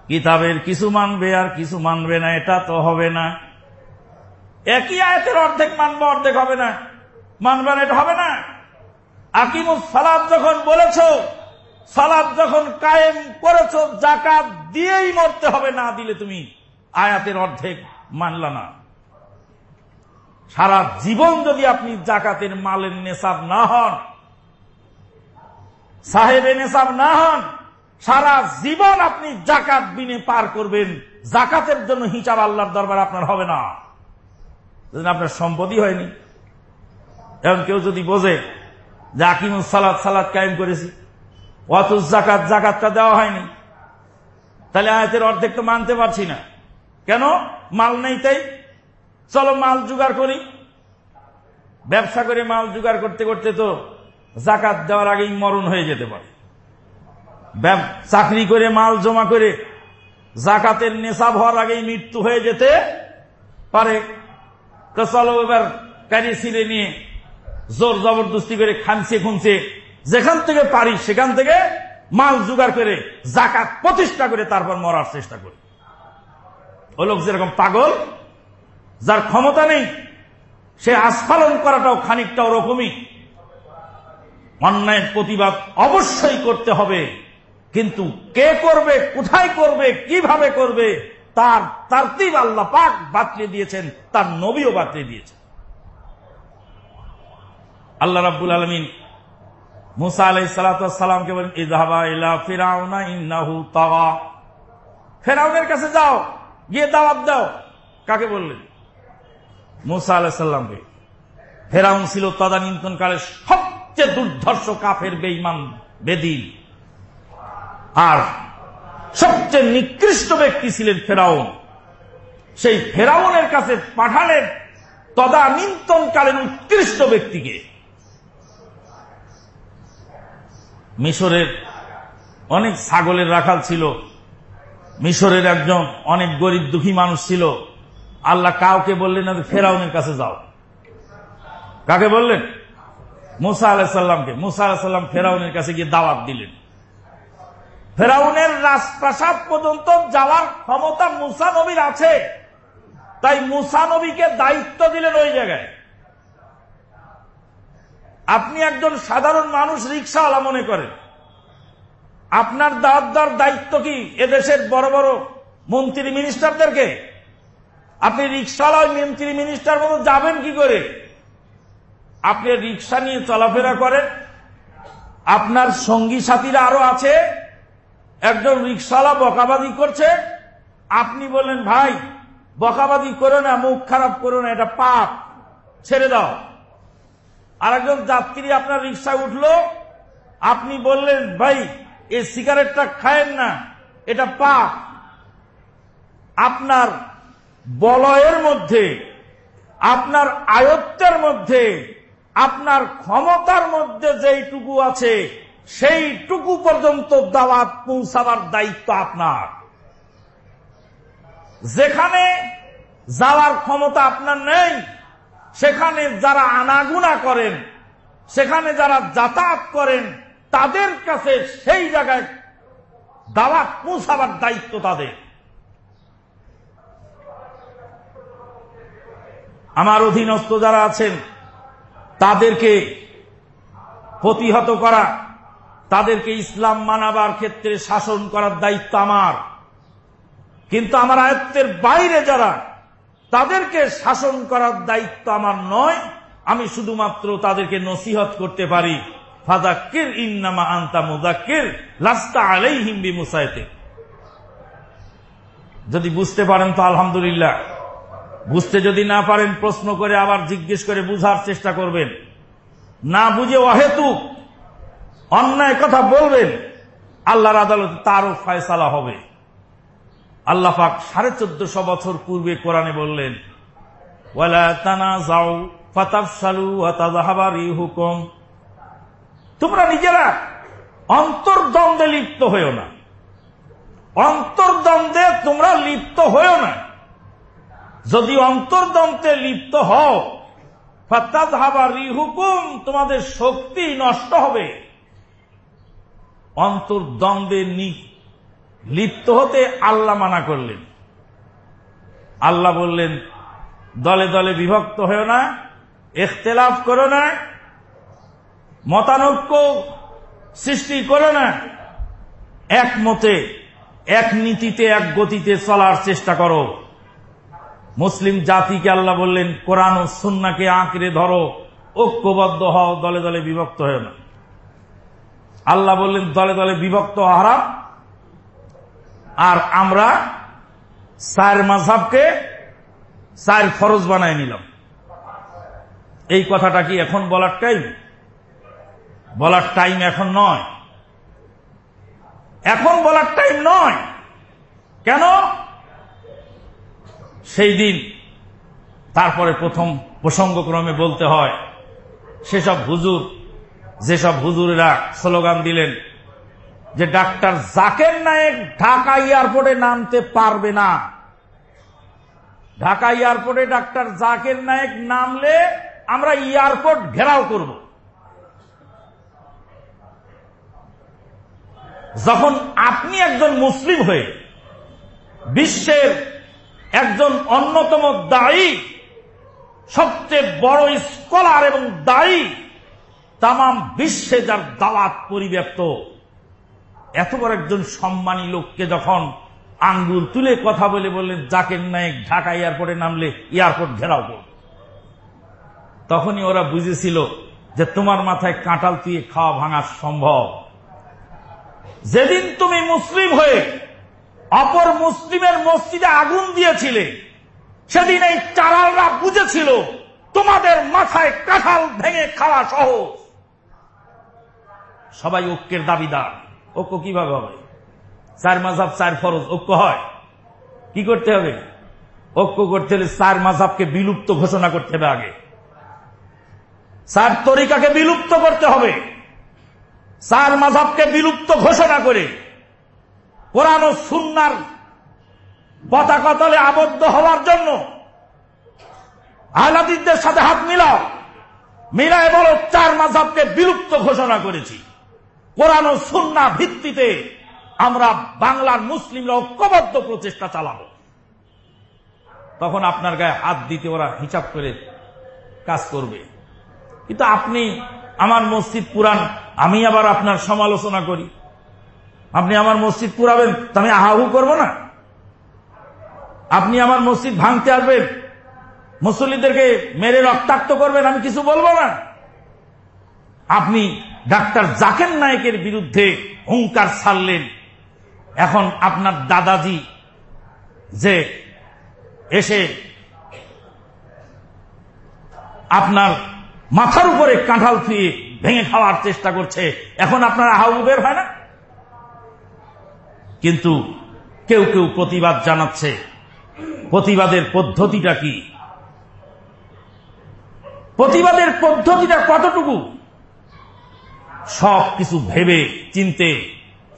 কিতাবের কিছু মানবে আর কিছু মানবে না, এটা তো হবে না। একই আয়তের অর্ধেক মানবে, অর্ধেক হবে না। মানবে না এটা হবে না। আকিমুস সালাদ যখন বলেছ সালাদ যখন কায়েম করেছ জাকাত দিয়েই মরতে হবে, না দিলে তুমি আয়াতের অর্ধেক মানলা না। সারা জীবন যদি আপনি জাকাতের মালের নেশাব না হন সাহেবে নেশাব না হন, সারা জীবন আপনি জাকাত বিনে পার করবেন, জাকাতের জন্য হিসাব আল্লাহর দরবার আপনার হবে না। আপনার সম্পত্তি হয়নি। এখন কেউ যদি বোঝে যে আকিমুল সালাদ সালাদ কায়েম করেছি অত জাকাত, জাকাতটা দেওয়া হয়নি, তাহলে আয়তের অর্ধেক তো মানতে পারছি না। কেন? মাল নেই তাই চলো মাল জোগাড় করি। ব্যবসা করে মাল জোগাড় করতে করতে তো জাকাত দেওয়ার আগেই মরণ হয়ে যেতে পারে। চাকরি করে, মাল জমা করে জাকাতের নেশাব হওয়ার আগেই মৃত্যু হয়ে যেতে পারে। তো চলো এবার ছিঁড়ে নিয়ে জোর জবরদস্তি করে খানছে খুনছে যেখান থেকে পারি সেখান থেকে মাল জোগাড় করে, জাকাত প্রতিষ্ঠা করে তারপর মরার চেষ্টা করি। ও লোক যেরকম পাগল যার ক্ষমতা নেই, সে আস্ফালন করাটাও খানিকটা ওরকমই। অন্যায়ের প্রতিবাদ অবশ্যই করতে হবে, কিন্তু কে করবে, কোথায় করবে, কীভাবে করবে, তার তারতিব আল্লাহ পাক বাতলে দিয়েছেন, তার নবীও বাতলে দিয়েছেন। আল্লাহ রাব্বুল আলমিন মুসা আলাই সালাতামকে বলেন ইজাহাবা ইলা ইন্নাহু তাওয়া ফেরাউনের কাছে যাও, গিয়ে দাওয়াত দাও। কাকে বললেন? মুসা আলাহিসাল্লামকে ফেরাউন ছিল তদানীন্তন কালে সবচেয়ে দুর্ধর্ষ কাফের বেইমান বেদিন। আর সবচেয়ে নিকৃষ্ট ব্যক্তি ছিলেন ফেরাউন। সেই ফেরাউনের কাছে পাঠালেন তদানীন্তনকালের উৎকৃষ্ট ব্যক্তিকে। মিশরের অনেক ছাগলের রাখাল ছিল। মিশরের একজন অনেক গরিব দুঃখী মানুষ ছিল। আল্লাহ কাউকে বললেন না ফেরাউনের কাছে যাও। কাকে বললেন? মুসা আলাহিসাল্লামকে মুসা আলাহিসাল্লাম ফেরাউনের কাছে গিয়ে দাওয়াত দিলেন। ফেরাউনের রাজপ্রাসাদ পর্যন্ত যাওয়ার ক্ষমতা মুসা নবীর আছে। তাই মুসা নবীকে দায়িত্ব দিলেন ওই জায়গায়। আপনি একজন সাধারণ মানুষ, রিক্সাওয়ালা মনে করেন। আপনার দাওয়াত দায়িত্ব কি এদেশের বড় বড় মন্ত্রী মিনিস্টারদেরকে আপনি রিক্সাওয়ালা মন্ত্রী মিনিস্টার মতো যাবেন কি করে? আপনি রিক্সা নিয়ে চলাফেরা করেন। আপনার সঙ্গী সাথীরা আরও আছে। একজন রিক্সাওয়ালা বকাবাদি করছে। আপনি বললেন, ভাই বকাবাদি করো না, মুখ খারাপ করো না, এটা পাপ। ছেড়ে দাও। আর একজন যাত্রী আপনার রিক্সা উঠল। আপনি বললেন, ভাই, এই সিগারেটটা খায়েন না, এটা পাপ। আপনার বলয়ের মধ্যে, আপনার আয়ত্তের মধ্যে, আপনার ক্ষমতার মধ্যে যেইটুকু আছে, সেইটুকু পর্যন্ত দাওয়াত পৌঁছাবার দায়িত্ব আপনার। যেখানে যাওয়ার ক্ষমতা আপনার নেই, সেখানে যারা আনাগুনা করেন, সেখানে যারা যাতায়াত করেন, তাদের কাছে সেই জায়গায় দাওয়াত পৌঁছাবার দায়িত্ব তাদের। আমার অধীনস্থ যারা আছেন, তাদেরকে প্রতিহত করা, তাদেরকে ইসলাম মানাবার ক্ষেত্রে শাসন করার দায়িত্ব আমার। কিন্তু আমার আয়ত্তের বাইরে যারা, তাদেরকে শাসন করার দায়িত্ব আমার নয়, আমি শুধুমাত্র তাদেরকে নসিহত করতে পারি। ফাদাক্কির ইন্নামা আন্তা মুদাক্কির লাস্তা আলাই হিম্বি মুসাইতে যদি বুঝতে পারেন তো আলহামদুলিল্লাহ। বুঝতে যদি না পারেন, প্রশ্ন করে আবার জিজ্ঞেস করে বুঝার চেষ্টা করবেন। না বুঝে অহেতুক, অন্যায় কথা বলবেন, আল্লাহর আদালতে তারও ফয়সালা হবে। আল্লাহ পাক সাড়ে চোদ্দশো বছর পূর্বে কোরআনে বললেন হুকুম তোমরা নিজেরা অন্তর্দ্বন্দ্বে লিপ্ত হয়েও না। অন্তর্দ্বন্দ্বে তোমরা লিপ্ত হয়েও না। যদি অন্তর্দ্বন্দ্বে লিপ্ত হও ফাত্তাদ হাবার হুকুম তোমাদের শক্তি নষ্ট হবে। অন্তর্দ্বন্দ্বে লিপ্ত হতে আল্লাহ মানা করলেন। আল্লাহ বললেন, দলে দলে বিভক্ত হয়েও না এখতেলাফ করো না, মতানৈক্য সৃষ্টি করো না, একমতে, এক নীতিতে, এক গতিতে চলার চেষ্টা করো। মুসলিম জাতিকে আল্লাহ বললেন, কোরআন ও সুন্নাকে আঁকড়ে ধরো, ঐক্যবদ্ধ হও, দলে দলে বিভক্ত হয়ে না। আল্লাহ বললেন, দলে দলে বিভক্ত হারাম। আর আমরা সার মাঝাবকে সার ফরজ বানায় নিলাম। এই কথাটা কি এখন বলার টাইম? বলার টাইম এখন নয়। এখন বলার টাইম নয়। কেন? সেই দিন তারপরে প্রথম প্রসঙ্গক্রমে বলতে হয়, সেসব হুজুর, যেসব হুজুরেরা স্লোগান দিলেন যে ডাক্তার জাকের নায়ক ঢাকা এয়ারপোর্টে নামতে পারবে না। ঢাকা এয়ারপোর্টে ডাক্তার জাকের নায়ক নামলে আমরা এয়ারপোর্ট ঘেরাও করব। যখন আপনি একজন মুসলিম হয়ে বিশ্বের একজন অন্যতম দায়ী, সবচেয়ে বড় স্কলার এবং দায়ী তাম বিশ্বে যার দাওয়াত পরিব্যাপ্ত। এত বড় একজন সম্মানী লোককে যখন আঙ্গুল তুলে কথা বলে বললেন, জাকের নায়ক ঢাকা এয়ারপোর্টে নামলে এয়ারপোর্ট ঘেরাও করবে। তখনই ওরা বুঝেছিল যে তোমার মাথায় কাঁটাল তুই খাওয়া ভাঙা সম্ভব। যেদিন তুমি মুসলিম হয়ে অপর মুসলিমের মসজিদে আগুন দিয়েছিলে। সেদিন এই চারালরা বুঝেছিল, তোমাদের মাথায় কাঁঠাল ভেঙে খাওয়া সহজ। সবাই ঐক্যের দাবিদার। ঐক্য কীভাবে হবে? চার মাঝাব, চার ফরজ, ঐক্য হয়। কি করতে হবে? ঐক্য করতে হলে চার মাঝাবকে বিলুপ্ত ঘোষণা করতে হবে আগে। চার তরিকাকে বিলুপ্ত করতে হবে। চার মাঝাবকে বিলুপ্ত ঘোষণা করে কোরআন ও সুন্নার পতাকা তলে আবদ্ধ হওয়ার জন্য আহলাদিদের সাথে হাত মিলাও। মিলায় বলো, চার মাঝাবকে বিলুপ্ত ঘোষণা করেছি। কোরআন ও সুন্না ভিত্তিতে আমরা বাংলার মুসলিমরা ঐক্যবদ্ধ প্রচেষ্টা চালাব। তখন আপনার গায়ে হাত দিতে ওরা হিসাব করে কাজ করবে। কিন্তু আপনি আমার মসজিদ পুরান আমি আবার আপনার সমালোচনা করি। আপনি আমার মসজিদ পুরাবেন, তো আমি আহাহু করব না? আপনি আমার মসজিদ ভাঙতে আসবেন, মুসল্লিদেরকে মেরে রক্তাক্ত করবেন, আমি কিছু বলব না? আপনি ডাক্তার জাকের নায়কের বিরুদ্ধে হুঙ্কার ছাড়লেন। এখন আপনার দাদাজি যে এসে আপনার মাথার উপরে কাঁঠাল থুয়ে ভেঙে খাওয়ার চেষ্টা করছে, এখন আপনার আহাউ বের হয় না? কিন্তু কেউ কেউ প্রতিবাদ জানাচ্ছে। প্রতিবাদের পদ্ধতিটা কি? প্রতিবাদের পদ্ধতিটা কতটুকু? সব কিছু ভেবে, চিনতে,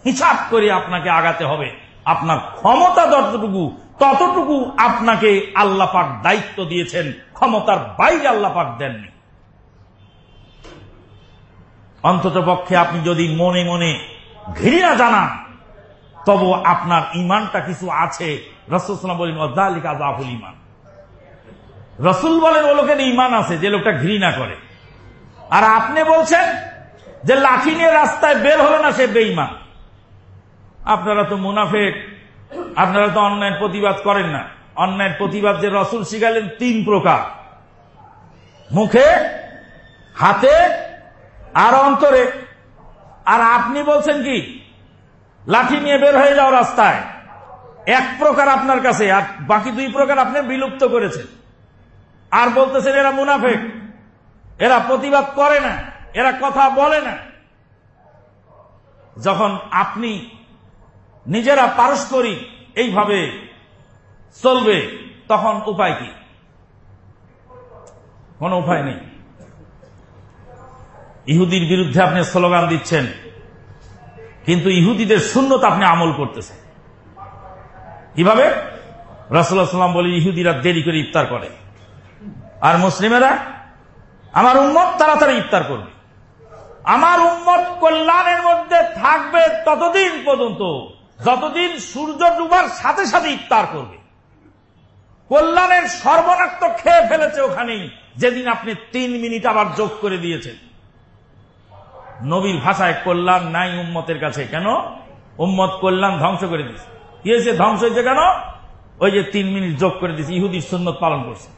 হিসাব করে আপনাকে আগাতে হবে। আপনার ক্ষমতা যতটুকু, ততটুকু আপনাকে আল্লাপাক দায়িত্ব দিয়েছেন। ক্ষমতার বাইরে আল্লাপাক দেননি। অন্তত পক্ষে আপনি যদি মনে মনে ঘৃণা জানান তবু আপনার ইমানটা কিছু আছে। রসুলাম বলেন অদ্দালিকা জাফুল ইমান রসুল বলেন, ও লোকের ইমান আছে যে লোকটা ঘৃণা করে। আর আপনি বলছেন যে লাঠি নিয়ে রাস্তায় বের হলো না সে বেইমান আপনারা তো মুনাফেক, আপনারা তো অন্যায়ের প্রতিবাদ করেন না। অন্যায়ের প্রতিবাদ যে রসুল শিখালেন তিন প্রকার। মুখে, হাতে, আর অন্তরে। আর আপনি বলছেন কি? লাঠি নিয়ে বের হয়ে যাও রাস্তায়। এক প্রকার আপনার কাছে, আর বাকি দুই প্রকার আপনি বিলুপ্ত করেছেন। আর বলতেছেন, এরা মুনাফেক। এরা প্রতিবাদ করে না, এরা কথা বলে না। যখন আপনি নিজেরা পারস্পরিক এইভাবে চলবে, তখন উপায় কি? কোন উপায় নেই। ইহুদির বিরুদ্ধে আপনি স্লোগান দিচ্ছেন কিন্তু ইহুদিদের শূন্যতা আপনি আমল করতেছেন। কীভাবে? রসুল্লাহ সাল্লাম বলে ইহুদিরা দেরি করে ইফতার করে। আর মুসলিমেরা, আমার উম্মত তাড়াতাড়ি ইফতার করবে। আমার উম্মত কল্যাণের মধ্যে থাকবে ততদিন পর্যন্ত, যতদিন সূর্য ডুবার সাথে সাথে ইফতার করবে। কল্যাণের সর্বনাক্ত খেয়ে ফেলেছে ওখানেই, যেদিন আপনি তিন মিনিট আবার যোগ করে দিয়েছেন। নবীর ভাষায় কল্যাণ নাই উম্মতের কাছে। কেন? উম্মত কল্যাণ ধ্বংস করে দিয়েছে কি হয়েছে? ধ্বংস হয়েছে কেন? ওই যে তিন মিনিট যোগ করে দিয়েছে ইহুদির সুন্নত পালন করছে।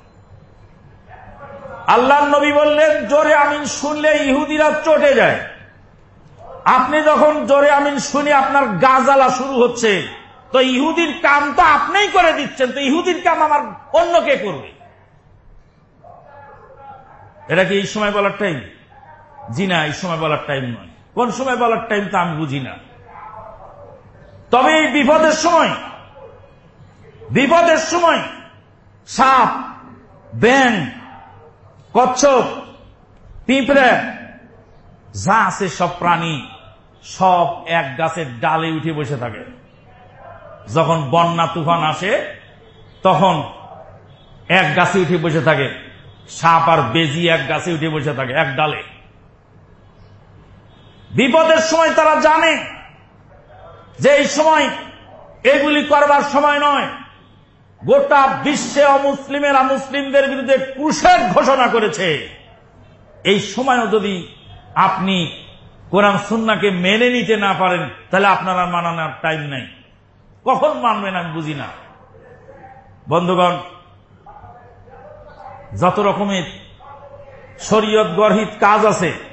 আল্লাহ নবী বললেন, জোরে আমিন শুনলে ইহুদিরা চটে যায়। আপনি যখন জোরে আমিন শুনে আপনার গাজালা শুরু হচ্ছে, তো ইহুদির কাম তো আপনিই করে দিচ্ছেন, তো ইহুদির কাম আমার অন্য কে করবে? এটা কি এই সময় বলার টাইম জি না এই সময় বলার টাইম নয়। কোন সময় বলার টাইম তা আমি বুঝি না। তবে এই বিপদের সময় বিপদের সময় সাপ ব্যাং কচ্ছপ, পিঁপড়ে, যা আছে সব প্রাণী, সব এক গাছের ডালে উঠে বসে থাকে। যখন বন্যা তুফান আসে, তখন এক গাছে উঠে বসে থাকে। সাপ আর বেজি এক গাছে উঠে বসে থাকে, এক ডালে। বিপদের সময় তারা জানে যে এই সময় এগুলি করবার সময় নয়। গোটা বিশ্বে অমুসলিমেরা মুসলিমদের বিরুদ্ধে ক্রুশের ঘোষণা করেছে। এই সময়ও যদি আপনি কোরআন সুন্নাকে মেনে নিতে না পারেন, তাহলে আপনারা মানানোর টাইম নাই। কখন মানবেন আমি বুঝি না। বন্ধুগণ, যত রকমের শরীয়ত গর্হিত কাজ আছে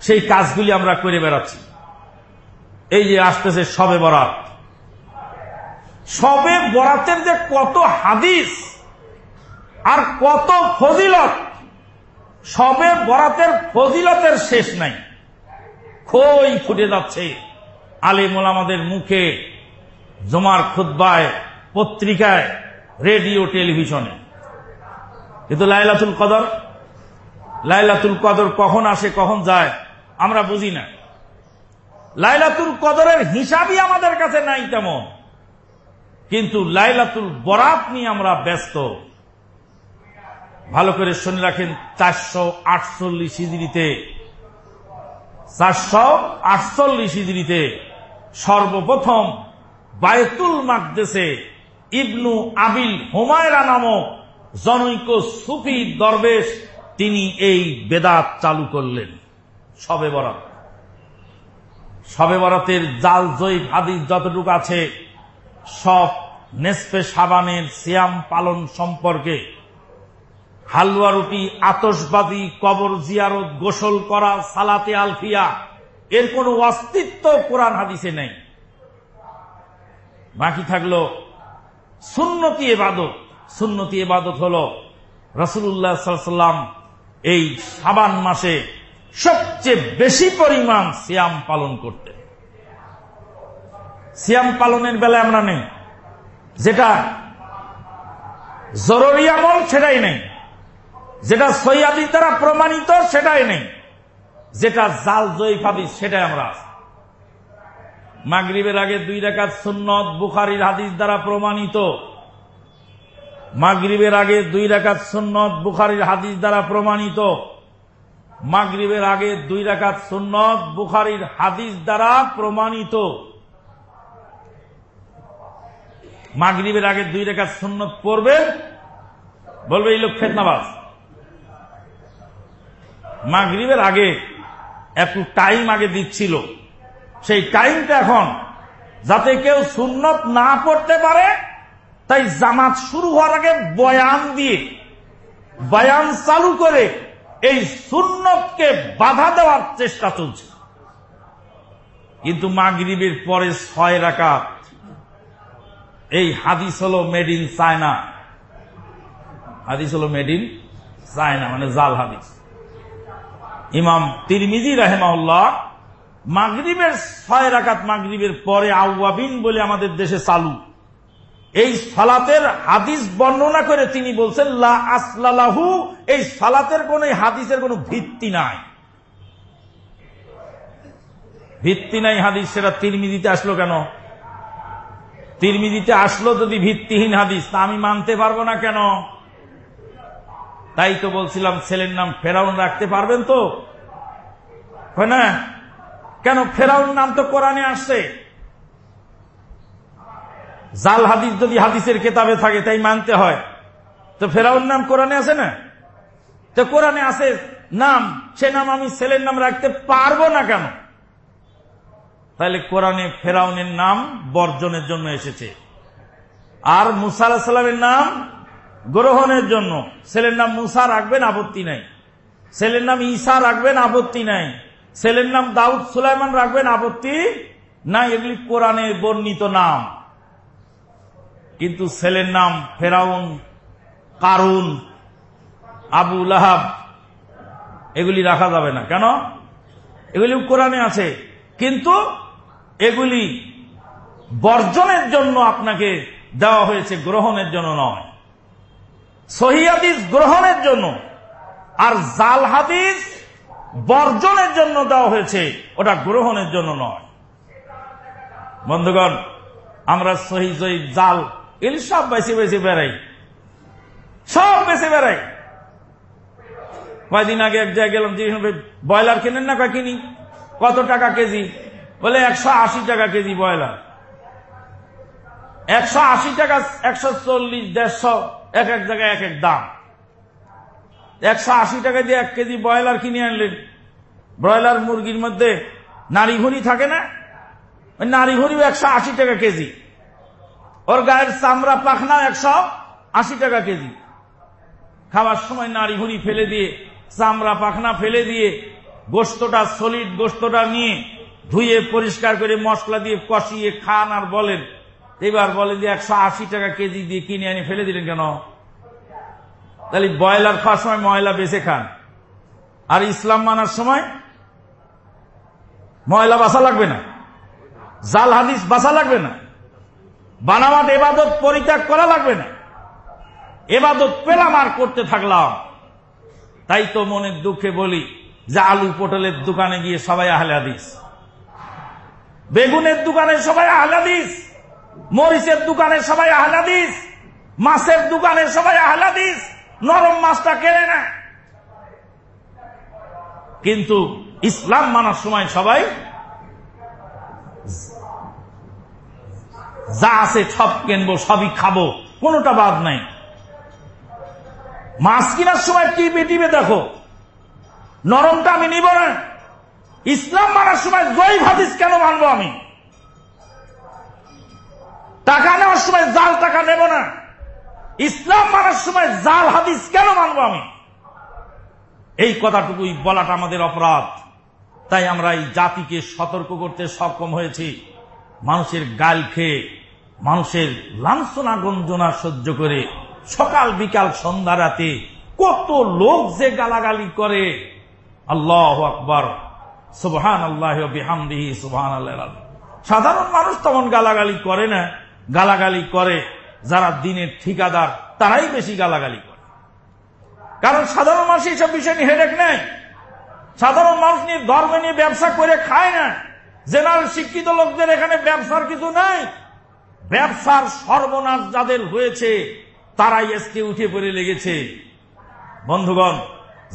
সেই কাজগুলি আমরা করে বেড়াচ্ছি। এই যে আসতেছে সবে বরাত। সবে বরাতের যে কত হাদিস আর কত ফজিলত, সবে বরাতের ফজিলতের শেষ নাই। খই ফুটে যাচ্ছে। আলিমুল আমাদের মুখে, জমার খুদ্বায় পত্রিকায়, রেডিও, টেলিভিশনে। কিন্তু লাইলাতুল কদর লাইলাতুল কদর কখন আসে, কখন যায়? আমরা বুঝি না। লাইলাতুল কদরের হিসাবই আমাদের কাছে নাই তেমন। কিন্তু লাইলাতুল বরাত নিয়ে আমরা ব্যস্ত। ভালো করে শুনে রাখেন, চারশো আটচল্লিশ হিজড়িতে। চারশো আটচল্লিশ হিজড়িতে সর্বপ্রথম বায়তুল মাকদেশে ইবনু আবিল হুমায়রা নামক জনৈক সুফি দরবেশ তিনি এই বেদাত চালু করলেন। সবে বরাত। সবে বরাতের জাল, জৈব, হাদিস যতটুকু আছে, সব নেসপে সাবানের সিয়াম পালন সম্পর্কে হালুয়া রুটি আতসবাদী কবর জিয়ারত, গোসল করা, সালাতে আলফিয়া, এর কোন অস্তিত্ব কোরআন হাদিসে নেই। বাকি থাকল সুন্নতি এবাদত। সুন্নতি এবাদত হল রসুল্লাহ সাল্লাম এই সাবান মাসে সবচেয়ে বেশি পরিমাণ সিয়াম পালন করতে। সিয়াম পালনের বেলায় আমরা নেই। যেটা জরুরি আমল, সেটাই নেই। যেটা সৈয়াদি দ্বারা প্রমাণিত, সেটাই নেই। যেটা জাল জয়ীফাদি সেটাই আমরা মাগরীবের আগে দুই রেখাত সুন্নত বুখারির হাদিস দ্বারা প্রমাণিত। মাগরীবের আগে দুই রেখাত সুন্নত বুখারির হাদিস দ্বারা প্রমাণিত। মাগরিবের আগে দুই রাকাত সুন্নত বুখারির হাদিস দ্বারা প্রমাণিত। মাগরিবের আগে দুই রেখাত সুন্নত পড়বে, বলবে, এই লোক ফেতনাবাজ। মাগরিবের আগে একটু টাইম আগে দিচ্ছিল। সেই টাইমটা এখন, যাতে কেউ সুন্নত না পড়তে পারে, তাই জামাত শুরু হওয়ার আগে বয়ান দিয়ে, বয়ান চালু করে এই সুন্নতকে বাধা দেওয়ার চেষ্টা চলছে। কিন্তু মাগরিবের পরে ছয় রাকাত, এই হাদিস হলো মেড ইন চায়না হাদিস হলো মেড ইন চায়না মানে জাল হাদিস। ইমাম তিরমিজি রাহেমাউল্লাহ মাগরিবের ছয় রাকাত মাগরিবের পরে আউয়াবিন বলে আমাদের দেশে চালু। এই সালাতের হাদিস বর্ণনা করে তিনি বলছেন, লা আসলালাহু, এই সালাতের কোন হাদিসের কোন ভিত্তি নাই। ভিত্তি নাই হাদিস, সেটা তিরমিদিতে আসলো কেন? তিরমিদিতে আসলো যদি ভিত্তিহীন হাদিস, তা আমি মানতে পারব না কেন? তাই তো বলছিলাম, ছেলের নাম ফেরাউন রাখতে পারবেন তো? না। কেন? ফেরাউন নাম তো কোরআনে আসছে। জাল হাদিস যদি হাদিসের কেতাবে থাকে, তাই মানতে হয়। তো ফেরাউন নাম কোরআনে আছে না? তো কোরআনে আছে, নাম, সে নাম আমি ছেলের নাম রাখতে পারব না কেন? তাহলে কোরআনে ফেরাউনের নাম বর্জনের জন্য এসেছে। আর মুসা আলাহিসাল্লামের নাম গ্রহণের জন্য। ছেলের নাম মুসা রাখবেন, আপত্তি নাই। ছেলের নাম ঈসা রাখবেন, আপত্তি নাই। ছেলের নাম দাউদ সুলাইমান রাখবেন, আপত্তি না এগুলি কোরআনে বর্ণিত নাম। কিন্তু ছেলের নাম ফেরাউন, কারুন, আবু লাহাব, এগুলি রাখা যাবে না। কেন? এগুলি কোরআনে আছে। কিন্তু এগুলি বর্জনের জন্য আপনাকে দেওয়া হয়েছে গ্রহণের জন্য নয়। সহিদিস গ্রহণের জন্য আর জাল হাদিস বর্জনের জন্য দেওয়া হয়েছে, ওটা গ্রহণের জন্য নয়। বন্ধুগণ, আমরা সহি জাল সব বেশি বেশি বেড়াই। সব বেশি বেড়াই। কয়দিন আগে এক জায়গায় গেলাম ব্রয়লার কেনেন না কয় কিনি? কত টাকা কেজি? বলে, একশো আশি টাকা কেজি ব্রয়লার। একশো আশি টাকা, একশো চল্লিশ, দেড়শো, এক এক জায়গায় এক এক দাম। একশো আশি টাকা দিয়ে এক কেজি ব্রয়লার কিনে আনলেন। ব্রয়লার মুরগির মধ্যে নারী ঘুরি থাকে না? নারী ঘুরিও একশো আশি টাকা কেজি। ওর গায়ের চামড়া পাখনা একশো আশি টাকা কেজি। খাবার সময় নারী ঘুরি ফেলে দিয়ে, চামড়া পাখনা ফেলে দিয়ে গোস্তটা সলিড গোস্তটা নিয়ে ধুয়ে পরিষ্কার করে মশলা দিয়ে কষিয়ে খান আর বলেন। এবার বলেন যে একশো আশি টাকা কেজি দিয়ে কিনে আনি ফেলে দিলেন কেন? তাহলে ব্রয়লার খাওয়ার সময় ময়লা বেছে খান। আর ইসলাম মানার সময় ময়লা বাসা লাগবে না। জাল হাদিস বাসা লাগবে না। বানামাত এবাদত পরিত্যাগ করা লাগবে না। এবাদত পেলাম আর করতে থাকলাম। তাই তো মনের দুঃখে বলি যে আলু পটলের দোকানে গিয়ে সবাই আহলে হাদিস। বেগুনের দোকানে সবাই আহলাদিস মরিচের দোকানে সবাই আহলাদিস মাছের দোকানে সবাই আহলাদিস নরম মাছটা কেনে না কিন্তু ইসলাম মানার সময় সবাই যা আছে সব কিনবো, সবই খাব। কোনোটা বাদ নাই। মাছ কেনার সময় টিপে টিপে দেখো। নরমটা আমি নিব না। ইসলাম মানার সময় জয় হাদিস কেন মানবো আমি? টাকা নেওয়ার সময় জাল টাকা নেব না। ইসলাম মানার সময় জাল হাদিস কেন মানবো আমি? এই কথাটুকুই বলাটা আমাদের অপরাধ। তাই আমরা এই জাতিকে সতর্ক করতে সক্ষম হয়েছি। মানুষের গাল খেয়ে মানুষের লাঞ্ছনা গঞ্জনা সহ্য করে সকাল বিকাল সন্ধ্যা রাতে কত লোক যে গালাগালি করে। আল্লাহ আকবর। সুবহান আল্লাহ বিহামদিহি সুবহান আল্লাহ সাধারণ মানুষ তেমন গালাগালি করে না। গালাগালি করে যারা দিনের ঠিকাদার, তারাই বেশি গালাগালি করে। কারণ সাধারণ মানুষ এইসব বিষয় নিয়ে হেডেক নেই। সাধারণ মানুষ নিয়ে ধর্ম নিয়ে ব্যবসা করে খায় না। জেনারেল শিক্ষিত লোকদের এখানে ব্যবসার কিছু নাই। ব্যবসার সর্বনাশ যাদের হয়েছে, তারাই এসকে উঠে পড়ে লেগেছে। বন্ধুগণ,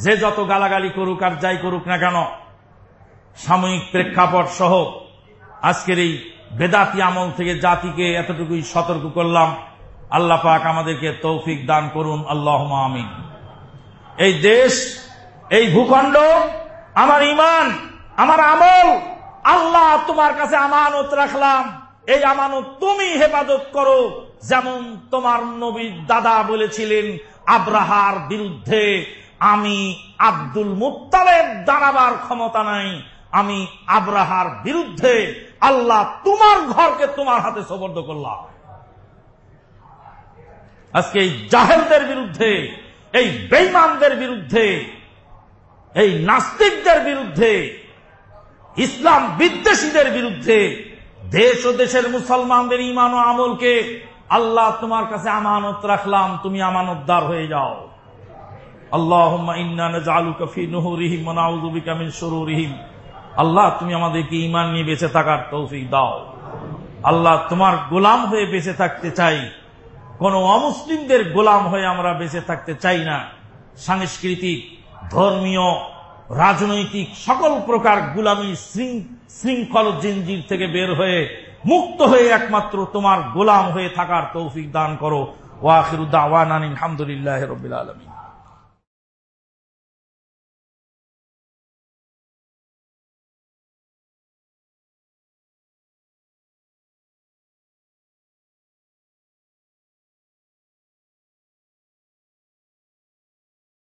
যে যত গালাগালি করুক আর যাই করুক না কেন, সাময়িক প্রেক্ষাপট সহ আজকের এই বেদাতি আমল থেকে জাতিকে এতটুকুই সতর্ক করলাম। আল্লাহ পাক আমাদেরকে তৌফিক দান করুন। আল্লাহ আমিন। এই দেশ, এই ভূখণ্ড, আমার ইমান আমার আমল, আল্লাহ তোমার কাছে আমানত রাখলাম। এই আমানত তুমি হেফাজত করো, যেমন তোমার নবীর দাদা বলেছিলেন, আব্রাহার বিরুদ্ধে আমি আব্দুল মুত্তালেব দাঁড়াবার ক্ষমতা নাই, আমি আব্রাহার বিরুদ্ধে আল্লাহ তোমার ঘরকে তোমার হাতে সবর্দ করলাম। আজকে এই জাহেলদের বিরুদ্ধে, এই বেইমানদের বিরুদ্ধে, এই নাস্তিকদের বিরুদ্ধে, ইসলাম বিদ্বেষীদের বিরুদ্ধে দেশ ও দেশের মুসলমানদের ইমান ও আমলকে আল্লাহ তোমার কাছে আমানত রাখলাম, তুমি আমানতদার হয়ে যাও। আল্লাহ, তুমি আমাদেরকে ইমান নিয়ে বেঁচে থাকার তৌফিক দাও। আল্লাহ, তোমার গোলাম হয়ে বেঁচে থাকতে চাই। কোন অমুসলিমদের গোলাম হয়ে আমরা বেঁচে থাকতে চাই না। সাংস্কৃতিক, ধর্মীয়, রাজনৈতিক সকল প্রকার গুলামী, শৃঙ্খল জিনজির থেকে বের হয়ে মুক্ত হয়ে একমাত্র তোমার গোলাম হয়ে থাকার তৌফিক দান করো। ওয়াখিরুদ্দাওয়ান আলহামদুলিল্লাহ রবিল আলমী